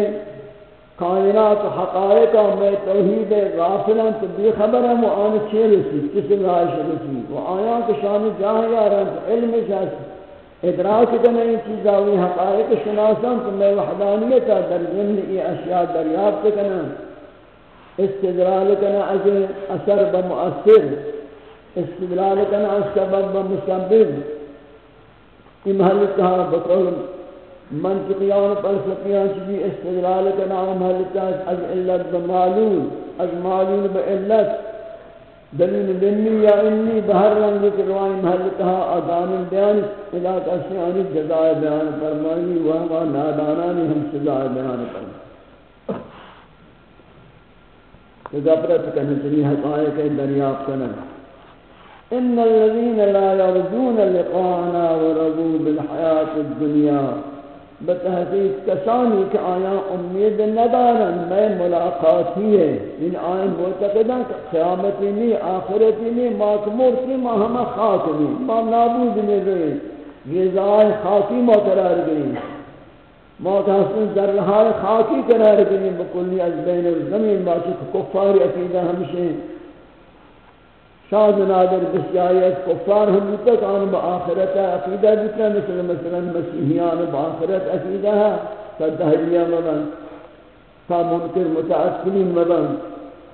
کائنات حقائق میں توحید غافلان تو بے خبر ہے وہ آن چیر سی، کس رائش رسی وہ آیا کہ شان جاہ یارن علم جاس ادراک کرنے یہ چیزا ہوئی حقائق شناسان تو میں وحدانیت در ضمن یہ اشیاء دریافت کرنا استدلال کرنا از اثر بمؤثر استدلال کرنا از سبب بمسبب یہ محل بقول منطقیان فلسفیان چیزی استدلال کا نام محل کہا از علت بمعلول از معلول بعلت دلیل لنی یا انی بہر رنگ کے روائی محل کہا آدان بیان علاقہ سے آنی جزائے بیان فرمانی وہاں نادانانی ہم سزائے بیان فرمانی. کہ گبرت کرنے چلی حقائق دریافت کرنے ان الذين لا يرجون لقاءنا ورضوا بالحياه الدنيا بتحقیق کسانی کہ آیا امید ندارن، میں ملاقاتی ہے۔ ان آئیں معتقدن کہ قیامتی نہیں آخرتی نہیں ماک مرتی ما ہم خاک نہیں ما نابود نہیں رہے غذائے خاکی ما قرار گئی۔ ما حسن ذرہائے خاکی قرار گئی۔ بکلی از بین الزمین باشی کفار عقیدہ ہمشہ شاد نادر بسیاری از کفار ہم تک آن با آخرت عقیدہ جتنا مثل مثلا مسیحیان با آخرت عقیدہ ہے تا دہریہ مبن تا منکر متعصلین مبن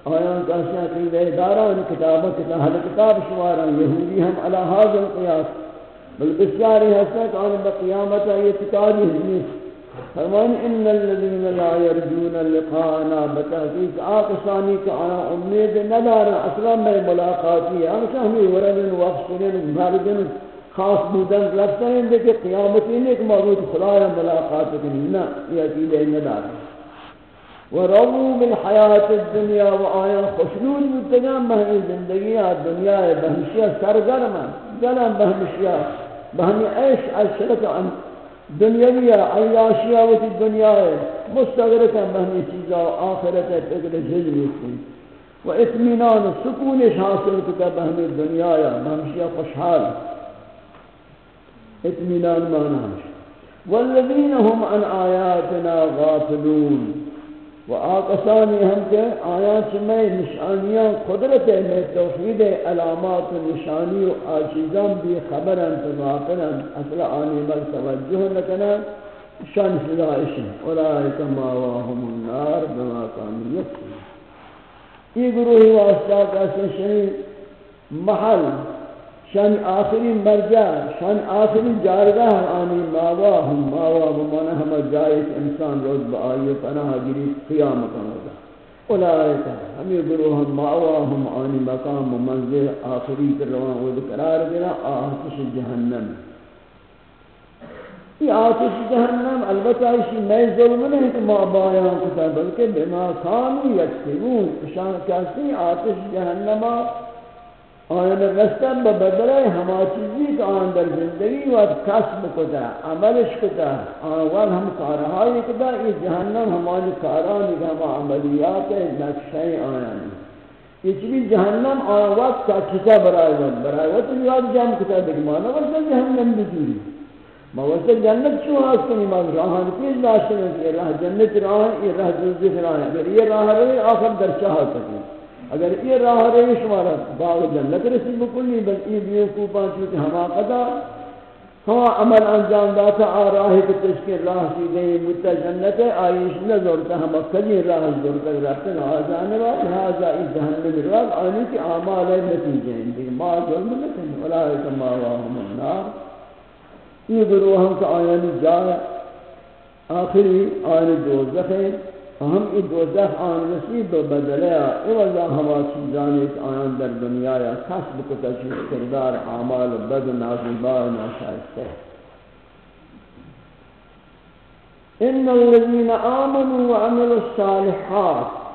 آیان کا اشیاء عقیدہ داران کتابہ کتاب حل کتاب شماران یہودی ہم علا حاضر قیاس بل بسیاری حسنت آن با قیامت یہ کتابی حدیث فرمان ان الذين لا يرجون لقاءنا بتحقیق آقسانی کا آنا امید ندارا اصلا میں ملاقاتی ہم سہمی ورن وقتن مردن خاص بودن رفتن ہیں دیکھے قیامتی نہیں کہ موجود خلایا ملاقات کنی نا یہ عقیدہ ندارا ورضو بالحیات الدنیا و آیا خوشنود متگم بہنی زندگی دنیا بہمشیہ سرگرم گلن بہمشیہ، بہمی عیش عشرت دنیاوی عیاشیہ و تی دنیا ہے؟ مستغرق ہیں بہنی چیزا آخرت ہے فکر جل لیتی و اتمینان سکونش حاصل کتا بہنی دنیا یا بہمشیہ خوشحال. اتمینان ماناش. والذین هم عن آیاتنا غافلون. و آقسانی ہم کے آیات میں نشانیاں قدرت میں توحید علامات و نشانی و آشیزان بھی خبرن تو غافرن اصلا آنی بل توجہ لکنا شان فضائشن اولائک ماواہم النار بما کامی یکسی یہ گروہی واسطہ کا شریف محل شان آخری مرجع شان آخری جارگاہ، آنی ماوا ہم ماوا بمانا ہم جائے انسان روز بآئی پناہ گری قیامت ہوگا اولائکہ ہمیں گروہ ہم ماوا، ہم آنی مقام و منزل آخری کر روان وہ قرار دینا آتش جہنم۔ یہ آتش جہنم البتہ اسی نئے ظلم نہیں کہ ما بایان کتا، بلکہ بما کانو یکسبون شان کہتے ہیں آتش جہنم آن رستم به بدلای همه چیزی که آن در زندگی و کسب کده عملش کده آن ول هم کارهایی کده این جهنم همان کارانی که همه عملیات نقشه آیانی یہ چیز جہنم آن وقت کا کتا برای وقت برای وقت یاد جام کتا دیکھ مانا وقت جہنم بجوری. ما وقت جنت چون آس کنی ما راہان پیش داشتے ہیں کہ راہ جنت راہ یہ راہ جوزی راہ ہے اگر یہ راہ رہے آخر در چاہ سکیں اگر یہ راہ رہے شمارا باغ جنت رسی بکلی بل ای بیو کوپان چوتی ہما قدا ہوا عمل انجام داتا، آ راہی کے تشکر راہ سی گئی متا جنت آئیش نظرتا ہما کلی راہ زورتا رہتا نوازانے با لہذا ای جہنم رواد آنی کی آمال نتیجہ ہیں دیکھ ما ظلم نکن اولائک ما واہم النار یہ گروہ ہم کا آیانی جائے آخری آیانی دوزخ ہے۔ ہم ای دوزخ آن نصیب بدلے اوزا ہوا چیزان ایک آیان در دنیا یا کسب کو تشویش کردار اعمال بد نازبا ناشائستے۔ ان الذين امنوا وعملوا الصالحات،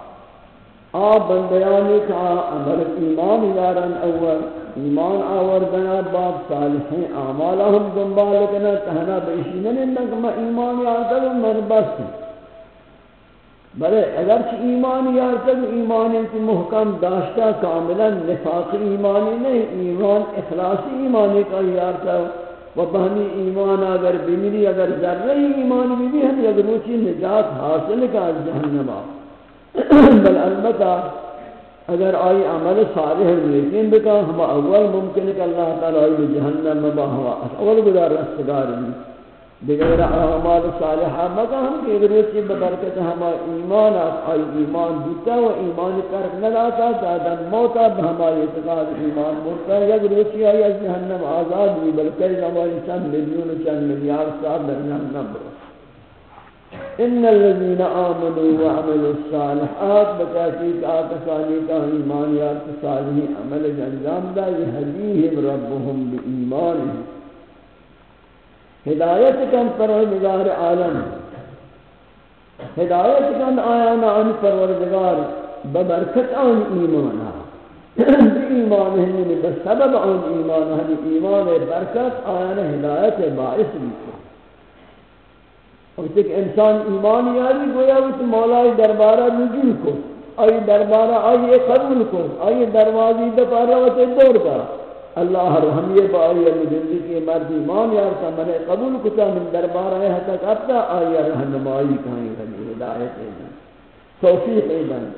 آب بندیانی کا عمل ایمان یارن اول، ایمان آوردنا باب صالحین اعمال ہم دنبال کنا تہنا بیشینن انکہ ایمان یارتا من بس بلے، اگرچہ ایمان یارتد ایمان کی محکم داشتا کاملا نفاق ایمانی نہیں، ایمان اخلاصی ایمانی کا یارتا و بہنی ایمان اگر بمری اگر ذرہ ایمان بھی بھی ہم اگر روچی نجات حاصل کا جہنما بل البتہ اگر آئی عمل صالح لیکن بکا ہم اول ممکن کہ اللہ تعالی جہنم مبا ہوا اول گدار رستگار بھی دیگر اعمال صالحہ مگا ہم کہ روچی ببرکت ہما ایمان آئی ایمان دیتا و ایمان ترک نلاتا زیادہ موتا بہما اعتقاد ایمان مرتا ہے۔ یک روچی آئی از جہنم آزاد بھی بلکہ ہماری چند ملیون چند ملیار صاحب در جہنم برو ان الذين امنوا وعملوا الصالحات بتاكيد آتسانی کا ایمان یارت صالحی عمل انجام دا یهدیهم ربهم بإیمانهم ہدایت کن پروردگار عالم. ہدایت کن آیان آن پروردگار ببرکت آن ایمانا ایمان ہنی بسبب آن ایمان ہنی ایمان برکت آیان ہدایت باعث بھی اور تک انسان ایمان یاری گویا اس مولا دربارہ رجوع کو آئی دربارہ آئی قبول کو آئی دروازی دپارہ وتے دور کا اللہ رحم یہ بائی علی زندگی کے مرد ایمان یار کا قبول کتا من دربار آئے حتی ابتا آئی رہنمائی کہیں گلی ہدایت ایدن توفیق ایدن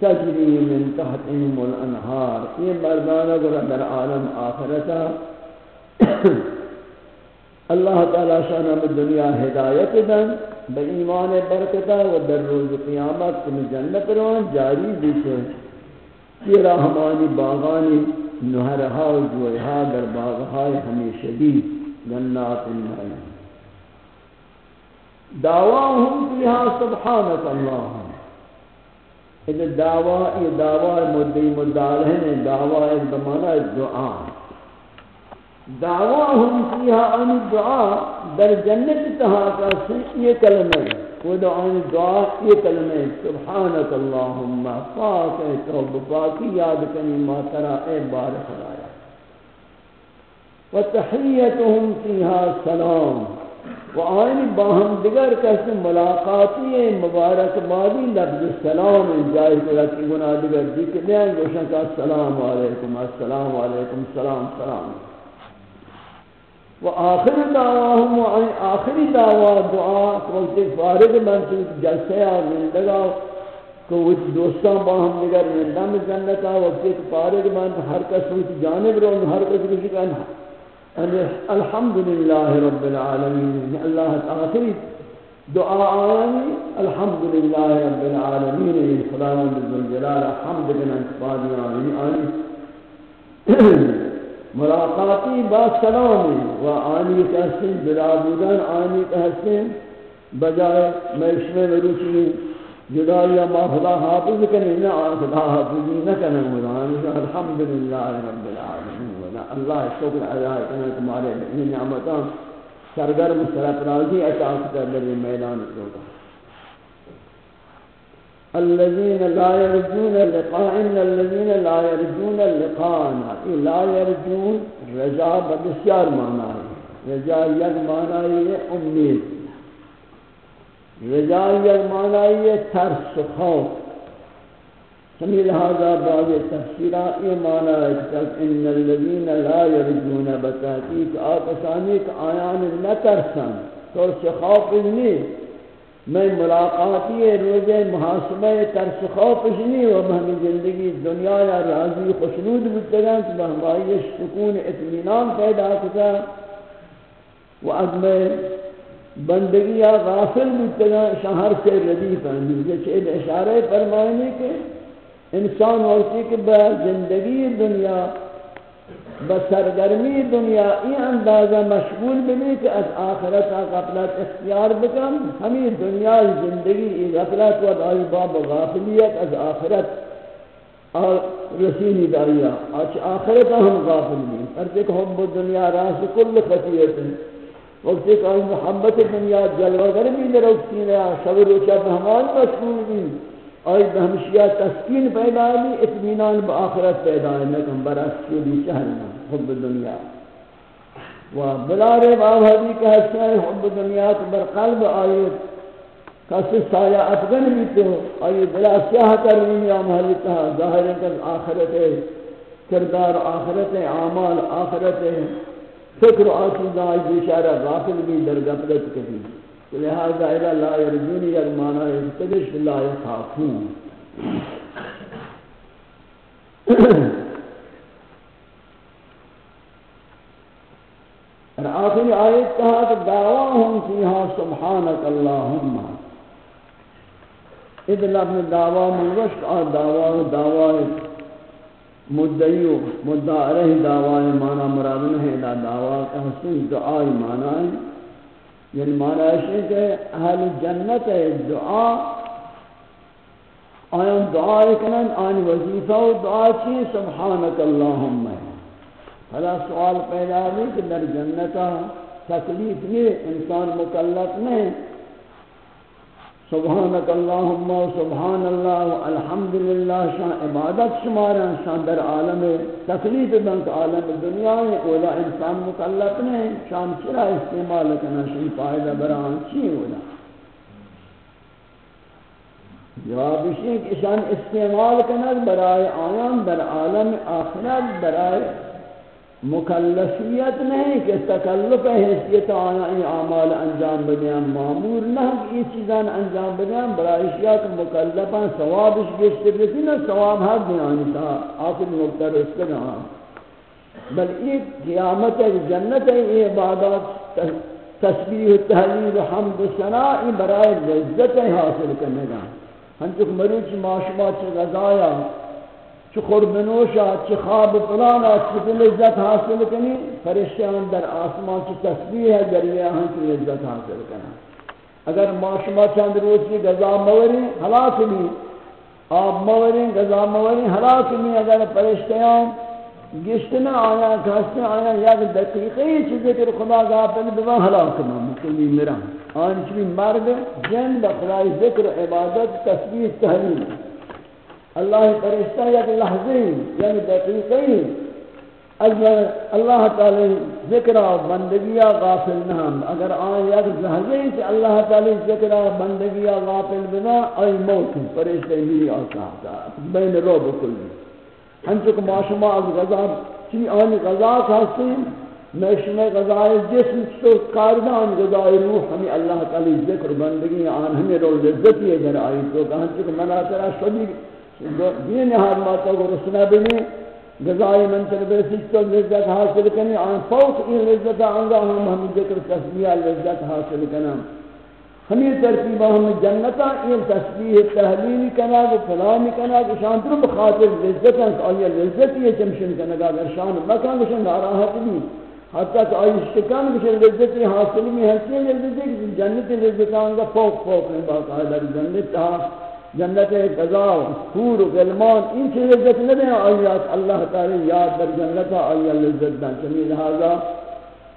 تجری من تحتهم الانہار۔ یہ مردانہ گرہ در عالم آخرتا اللہ تعالی شانہ میں دنیا ہدایت دن بے ایمان برکتا و در روز قیامت میں جنت روان جاری دیتے یہ رحمانی باغانی نہرہا و جوہا در باغہائی ہمیشہ دی جنات النعیم. دعواہم فیہا سبحانک اللہ یہ دعوی یہ دعوی مدعی مدعالہ ہے دعوی ایک بمانا دعا دعواہم فیہا ان دعا در جنت تہا کا یہ کلمہ ہے وہ دعائیں دعا یہ کلمہ سبحانک اللہم پاک ہے توب پاکی یاد کنی ما ترا اے بار خدایا۔ و تحییتهم فیہا سلام۔ و آئین باہم دیگر کسی ملاقاتی مبارک بادی لفظ سلام جائے کو رکی گناہ دیگر دی کہ دیں گوشن کا السلام علیکم السلام علیکم سلام سلام سلام۔ و آخر دعواہم و آخری دعوا دعا وقت فارغ من سے جلسے آ زندگا کو وہ دوستان باہم نگر زندہ میں جنتا وقت فارغ من ہر کس اس جانب رو ہر کس کسی کا الحمدللہ رب العالمین اللہ آخری دعا آیانی الحمدللہ رب العالمین خدا و جلال حمد بنا انتفادی آنی آنی ملاقاتی با سلامی و آنی کہستیں جدا بودن آنی کہستیں بجائے میں مروچی جدا یا ما خدا حافظ کریں نا خدا حافظی نہ کریں۔ مرانی الحمدللہ رب العالمین۔ اللہ شکر علیہ کریں تمہارے نعمتان سرگرم سرپرازی عطا کر در میدان ہوگا الذين لا يرجون اللقاء ان الذين لا يرجون اللقاء لا يرجون رجا بسیار معنی ہے۔ رجا یک معنی ہے امید۔ رجا یک معنی ہے ترس خوف۔ سمی لہذا بعض تفسیرات یہ معنی ہے کہ ان الذين لا يرجون بتحقیق آتسانی آیان نہ ترسن تو خوف نہیں۔ میں ملاقاتی روز محاسبہ ترس خوفش نہیں و ہمیں زندگی دنیا یا راضی خوشنود بتگا کہ ہماری سکون اطمینان پیدا کتا۔ و از میں بندگی یا غافل بتگا شہر سے ردیف ہیں۔ جیسے اشارہ فرمائنے کے انسان وقتی کہ با زندگی دنیا بسرگرمی دنیا این اندازہ مشغول بنی کہ از آخرت غفلت اختیار بکم ہمیں دنیا زندگی ای غفلت و آئی باب غافلیت از آخرت رسینی داریا آج آخرت ہم غافل بھی پر کہ حب دنیا راس کل خطیت. وقت ایک محبت دنیا جلوہ گرمی لرکتی ہے شب روچہ بہمان مشغول بھی آئی بہمشیہ تسکین پیدا لی اتمینان با آخرت پیدا ہے لیکن برس کے بھی چہرنا حب دنیا. و بلارے بابا بھی کہتے ہیں حب دنیا تو بر قلب آئی کسی سایہ افغن بھی تو آئی بلا سیاہ کر لی یا محلتا ظاہر ہے کہ آخرت کردار، آخرت ہے اعمال، آخرت ہے فکر و آسیدہ بیشارہ غافل بھی در غفلت کبھی لہذا اذا لا يرجونی یک معنی اتبش لا يخافون. اور آخری آیت کہا کہ دعواہم فیہا سبحانک اللہم. ادھ لفظ دعوا منوشک آ دعوا دعوا مدعیو مدعا رہی دعوا معنی مراد نہیں دعوا کہ حسن دعائی معنی ہے. یعنی معنی ہے کہ اہل جنت ہے دعا، آیان دعا کنن آن وظیفہ و دعا چی؟ سبحانک اللہم ہے حالا سوال پیدا ہوئی کہ در جنتا تکلیف نہیں انسان مکلف نہیں سبحانک اللہم و سبحان اللہ و الحمدللہ شان عبادت شمارا شان در عالم تکلیف بنک عالم دنیا ہے اولا انسان مکلف نہیں شان چرا استعمال کرنا شان فائدہ بران چی اولا؟ جواب اس کہ شان استعمال کرنا برائے آیان، در عالم آخرت، برائے مکلفیت نہیں کہ تکلف حیثیت آیا، این اعمال انجام بدیاں معمور نہ یہ چیزان انجام بدیاں برای اشیاء مکلفاں ثوابش گشت بیتی نا ثواب حق دیانی تھا آخر مقتر اس کے نام بل ایک قیامت ہے، جنت ہے، یہ عبادات تسبیح تحلیل حمد سنا یہ برای لذت حاصل کرنے گا ہم چک مروچ معاشمات سے غذایا چه خوربنوشا چه خواب فلانا چه لذت حاصل کنی، فرشتیان در آسمان چه تسبیح ہے دریا ہم چه لذت حاصل کنی اگر ما شما چند روز کی غذا موری ہلاک بھی آب موری، غذا موری ہلاک بھی اگر فرشتیان گشت نہ آیا کھاستے آیا یک دقیقی چیزی کہ خدا غافل بما ہلاک نہ مکلی میرا آن چوی مرد جن بخدای ذکر، عبادت تسبیح تحلیل۔ اللہ فرشتہ یک لحظی یعنی دقیقی اگر اللہ تعالی ذکر و بندگی غافل نہ اگر آن یک لحظی کہ اللہ تعالی ذکر و بندگی غافل بنا ای موت فرشتہ میری آسا بین رو بکلی ہم چکہ معاشمہ از غذا چی آن غذا کھاستے ہیں میں غذائے جسم تو کاردان غذائے روح، ہمیں اللہ تعالی ذکر بندگی، آن ہمیں رو لذتی ہے، در آئی تو کہاں چکہ منا ترہ شدید دین حال ماتا کو رسنا بنی، غذائی منتر بیسی تو لذت حاصل کنی، آن فوق این لذت آنگا ہم ہم ذکر تسبیح لذت حاصل کنم. ہمیں ترتیبہ ہم جنتا این تسبیح تحلیل کنا و فلانی کنا کہ شان در بخاطر لذت ہیں کہ آیا لذت یہ چمشن کنگا اگر شان مکان بشن، ناراحت بھی. حتی کہ آئی شکان بشن لذت حاصل میں ہنسی لذت ہے کہ جنت لذت آنگا، فوق فوق ہیں باقاعدہ جنت جنت قضا حور و غلمان این چیز لذت نہ دیں۔ آیات اللہ تعالی یاد در جنت آیا لذت دیں چنین لہذا۔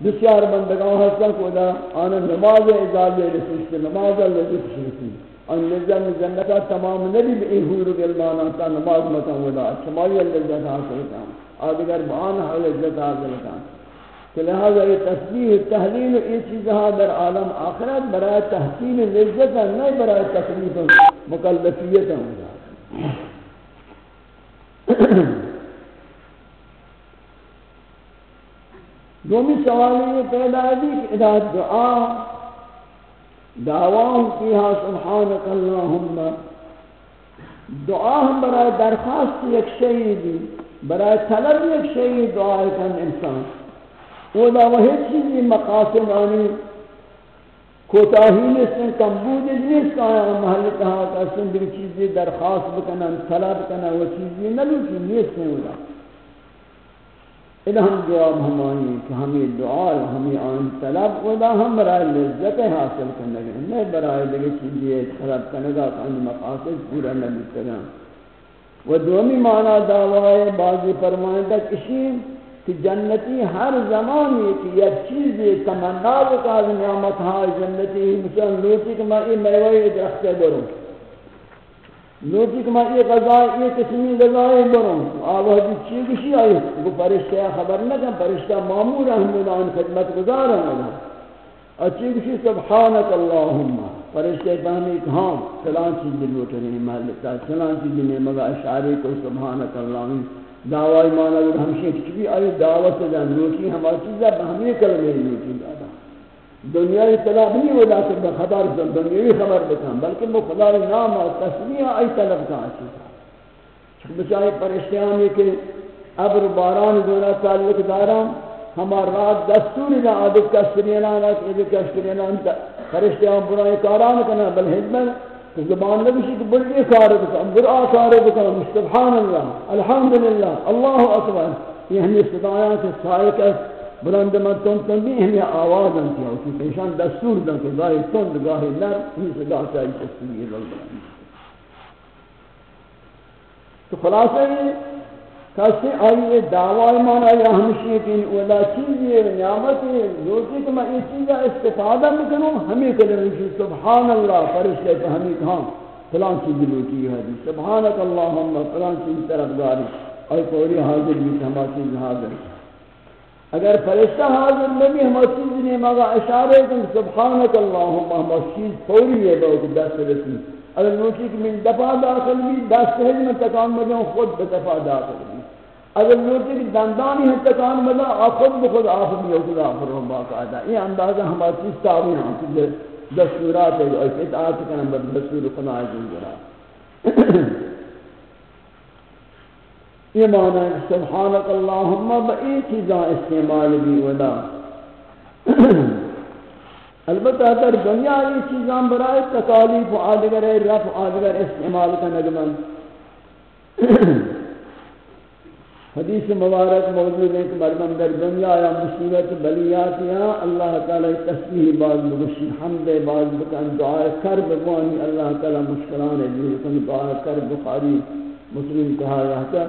بسیار بندگان ہستن کو دا آن نماز اجازے رسیشت نماز لذت شرکی ان لذت جنت تمام نبی بئی حور و غلمان آتا، نماز مکان ودا شمالی لذت حاصل کام آدگر بان حال لذت حاصل کام۔ لہذا یہ تسبیح، تحلیل و یہ چیزها در عالم آخرت برای تحسین لذت نہیں برای تکلیف مکلفیت ہوں دومی سوال یہ پیدا دی جی کہ اذا دعا، دعواہم کیہا سبحانک اللہم دعا ہم برای درخواست ایک شہیدی برای طلب ایک شہید دعا کن انسان۔ وہ دا وہ چیزی مقاصد آنی کوتاہی نیستن کمبود نیست آیا محل کہا کہ سن بھی چیزی درخواست بکنن طلب کنن وہ چیزی نلوچی نیستن وہ ادھا ہم جواب ہم آئیں کہ ہمیں دعا ہمیں آئیں طلب ودا ہم برائے لذت حاصل کرنے گئے میں برائے دیگے چیزیں طلب کرنے گا کہ انہی مقاصد پورا نبی کریں و دومی معنی دعوائے بعضی فرمائیں تک اسی کہ جنتی ہر زمان یہ کہ یک چیز تمنا بکا نعمت ہاں جنتی مثلا لوٹی کہ میں یہ میوے درخت بروں۔ لوٹی کہ میں یہ غذا یہ قسمی غذا بروں۔ آوہ دی چیز کشی آئی؟ وہ پرشتہ خبر نہ کہ پرشتہ معمور احمدان خدمت گزار ہیں۔ اچھی کشی سبحانک اللہم۔ فرشتے فہمی کہ ہاں فلان چیز بھی لوٹ رہے ہیں مالکتا فلان چیز بھی مگا اشاری کو سبحانک اللہم۔ دعوائی مانا گا ہمشہ کچھ آئی دعوت دن لوٹی ہما چیزا بہمی کلمے لوٹی دادا دنیای طلب نہیں ہو جاتا جاتے بخبر دن دنیای خبر بکن بلکہ وہ خدای نام اور تسمیہ آئی طلب کا آچی چکہ بچائی پرشتیان یہ کہ ابر باران دونا تعلق داران ہمار رات دستوری نہ عادت کشترینا نہ کہ کشترینا فرشتے ہم برائے کاران کنا، بل حدمت زبان نبیشی کہ بڑی کار بکن برآ کار بکن سبحان اللہ الحمدللہ اللہ اکبر یہ ہمیں صدایات سائق ہے بلند من تن بھی ہمیں آواز انتی ہو کہ پیشان دستور دن کہ گاہی تند گاہی نر ہی صدا چاہی تسلیہ اللہ تو خلاصہ یہ کسی آئی دعوی مانا یا ہمشی کی اولا چیزی ہے نعمت ہے، روزی کہ میں یہ چیزا استفادہ مکنوں ہمیں کلمہ سبحان اللہ، فرشتے پہ ہمیں کہاں فلان چیز لوٹی ہے جی، سبحانک اللہم فلان چیز طرف داری اور پوری حاضر بھی ہما چیز حاضر۔ اگر فرشتہ حاضر نبی ہما چیز نے مگا اشارے کن سبحانک اللہم ہما چیز پوری ہے، بہت دست رسی اگر نوٹی کہ من دفع داخل بھی دست ہے میں تکان مجھے خود بتفع داخل بھی۔ اگر لوٹے کی دندانی ہے تکان مدا خود بخود آخر بھی ہوگا آخر ہم باقاعدہ یہ اندازہ ہمارا چیز تاوی ہاں کہ دستورات ہے اور اطاعت کا نمبر دستور خدا جنگرہ یہ معنی ہے، سبحانک اللہم بئی چیزاں استعمال بھی ودا۔ البتہ در دنیا یہ چیزاں برائے تکالیف و آدگر رفع آدگر استعمال کا نگمن۔ حدیث مبارک موجود ہے کہ مردم در دنیا یا مصیبت بلیات یا اللہ تعالی تسبیح باز بگشی حمد باز بکن دعا کرب بوانی اللہ تعالی مشکلان دیر کن دعا کرب بخاری مسلم کہا رہتا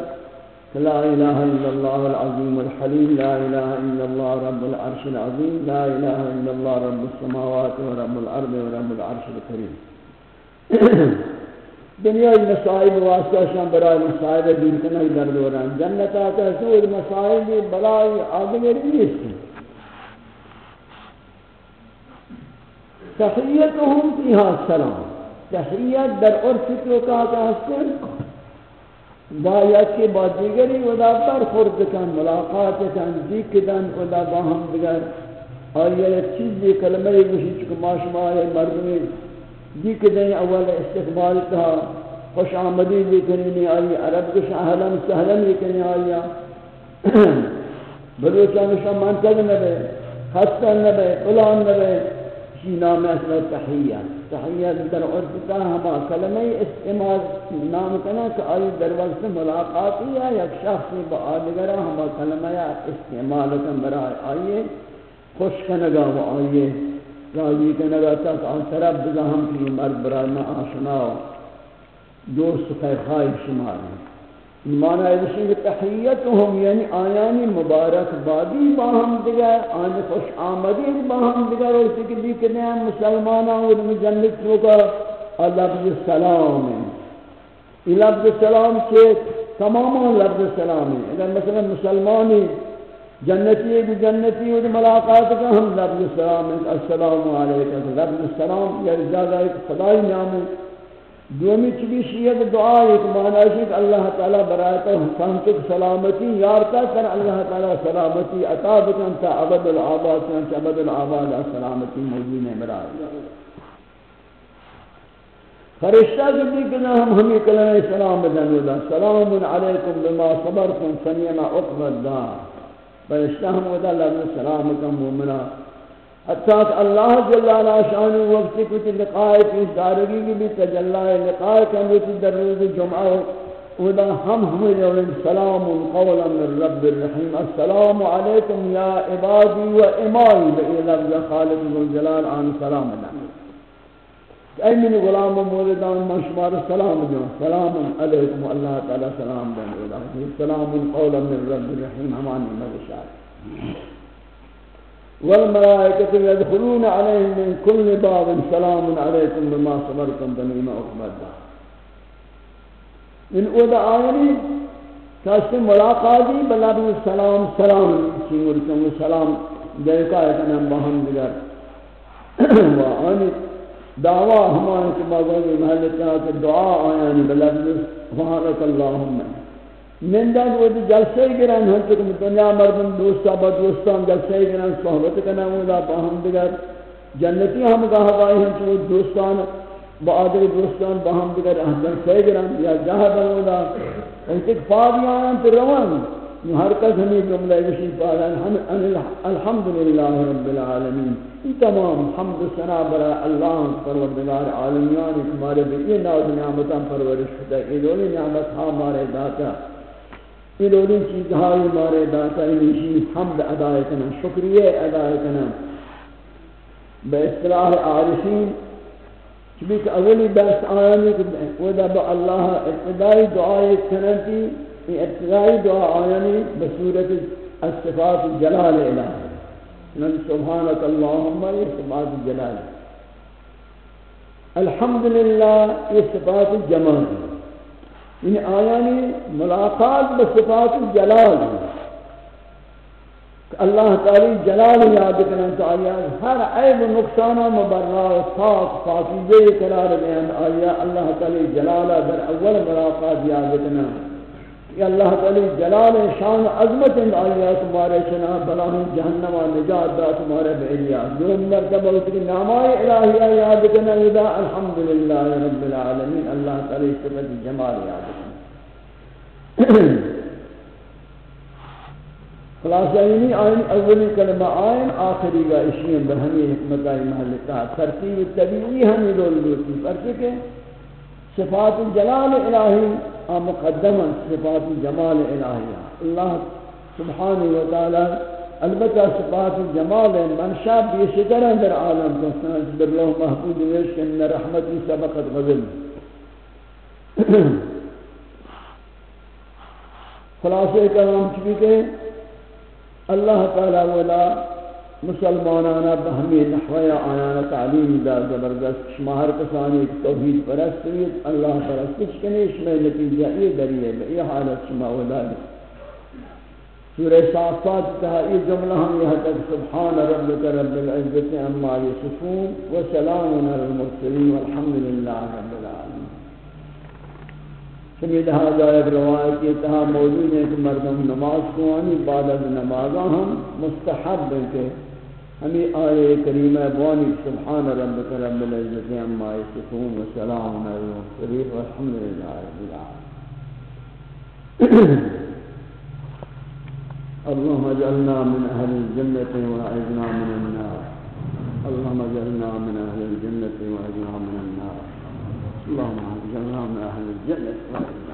لا الہ الا اللہ العظیم الحلیم، لا الہ الا اللہ رب العرش العظیم، لا الہ الا اللہ رب السماوات و رب الارض و رب العرش الكریم۔ دنیا مسائل واسطہ شان برای مسائل دور کرنا در دوران. جنت آتا ہے سور مسائل بلائی آدگر نیست تحییتهم فیہا سلام تحییت در عرف تو کہتا ہے بایا کے بعد دیگری ودا پر خورد کن، ملاقات کن دیکدن ودا باہم دیگر. اور یہ چیز یہ کلمہ گوشی چکہ ماشما مردمی جی کہ دیں اول استقبال کا خوش آمدی بھی کرنی آئی، عرب کش اہلن سہلن بھی کرنی آئی۔ بلوچان شاہ منتظر نبے خستن نبے قلان نبے۔ اسی نام اصل تحییہ تحییہ در عرف کا ہما کلمہ استعمال نام کنا کہ آئی در وقت ملاقاتی ہے، یک شخص با آدگرہ ہما کلمہ استعمال کن برای آئیے، خوش کنگا و آئیے۔ راضی کے نگا تک آن طرف بزا ہم کی مرد برای ما آشنا دوست خیخائی شمار ہیں۔ معنی ہے کہ تحییتهم یعنی آیانی مبارک بادی باہم دیگر، آن خوش آمدی باہم دیگر۔ اور اسی کے لیے کہ نیم مسلمانہ اور مجنت ہوگا لفظ سلام ہے یہ لفظ سلام سے تماما لفظ سلام ہے اگر مثلا مسلمانی جنتی ایک جنتی اور ملاقات کا ہم لفظ السلام السلام علیکم۔ لفظ السلام یا زیادہ ایک خدای نام ہے۔ دومی چلی شیعت دعا ایک معنی ہے کہ اللہ تعالی برایتا حسان تک سلامتی یارتا کر اللہ تعالی سلامتی عطا بکن تا عبد العباد چنانچہ عبد العباد سلامتی موجود ہے برای فرشتہ کی دیکھنا ہم ہمیں کلمہ سلام بدن سلام علیکم بما صبرتم فنیما اقبل دار فرشتہ ہم ودا لفظ سلام کا مومنہ حتیٰ کہ اللہ جل علا شان وقت کچھ لقاء کی دارگی کی بھی تجلہ لقاء کا بھی در روز جمعہ ودا ہم ہمیں سلام قولا من رب الرحیم السلام علیکم یا عبادی و امائی بئی لفظ ذو الجلال آن سلام اللہ۔ اے من غلام و موردان من شمار سلام جو سلام علیکم، اللہ تعالی سلام دن اللہ سلام قولا من رب الرحیم، ہمانی مدشار والملائکة يدخلون عليهم من كل باب، سلام عليكم بما صبرتم بنعم عقبى الدار ان اودا آیانی کسی ملاقاتی بلا بھی سلام سلام چیمور کم سلام، دیکھا ہے کہ نم بہم دیگر. و آنی دعویٰ ہمارے کے باغوی محلتا کہ دعا آیانی بلا بھی وحارت اللہم نندان وہ جلسے گران ہن تک دنیا مردم دوستا با دوستان جلسے گران صحبت کنا اودا بہم دیگر جنتی ہم کہا گئے ہیں کہ دوستان با آدھر دوستان با ہم دیگر احضر سیگران یا جہاں بلودا. انتک فادی آیان پر روان ہر کس ہمیں جملہ وشی پادان الحمدللہ رب العالمین۔ ان تمام حمد سنا برا اللہ پروردگار عالمیان تمہارے بھی ناز نعمتاں پرورش خدا ایدولی نعمت ہاں مارے داتا ایدولی چیز ہائی مارے داتا انشی حمد ادائے کنا شکریہ ادائے کنا بے اصطلاح عارفین چبی اولی بحث آیانی کہ ودا با اللہ ابتدائی دعائی کننتی یہ ابتدائی دعا آیانی بصورت الصفات جلال الہی یعنی من سبحانک اللہم یہ صفات جلال الحمدللہ، یہ صفات جمال ان یعنی آیانی ملاقات بصفات جلال اللہ تعالی جلال یاد کرنا چاہیے ہر عیب نقصان مبرہ پاک پاکیزے قرار بیان آیا، اللہ تعالی جلال در اول ملاقات یاد کرنا. کہ اللہ تعالی جلال شان عظمت ان آیا تمہارے شنا بلاہ جہنم و نجات دا تمہارے بہلیا دوم مرتبہ اتنی نامائے الہیہ یاد کرنا ادا الحمدللہ رب العالمین، اللہ تعالی صفت جمال یاد کرنا خلاصہ یعنی آئین اولی کلمہ آئین، آخری گا اشیاء بہمی حکمت آئی محلتا ترتیب طبیعی ہمیں رول لوٹی پر چکے صفات جلال الہی آ صفات جمال الہی اللہ سبحانہ وتعالی البتہ صفات جمال منشا بیشتر اندر عالم دوستان در لوح محبود ویش ان رحمتی سبقت غزل خلاصہ کلام چکی کہ اللہ تعالی ولا مسلمانانا بہمی نحوی آنانا تعلیم دا زبردست. شماہر کسانی توحید پرستویت اللہ پرستش کنی شمی نتیجہ ای دریئے بئی حالت شما ولا سورہ صافات تہا ای جملہ ہم یہ تک سبحان ربک رب العزت اما یسفون وسلام علی المرسلین والحمد والحمدللہ رب العالمين چمی لہذا ایک روایت یہ تہا موجود ہے کہ مردم نماز کو آنی بعد از نمازہ ہم مستحب ہیں کہ ہمیں آئے کریمہ بوانی سبحان ربک رب العزت عما یصفون و سلام علیہ وسلم والحمدللہ رب العالمین. اللهم اجعلنا من اهل الجنة واعذنا من النار. اللهم اجعلنا من اهل الجنة واعذنا من النار. اللهم اجعلنا من اهل الجنة واعذنا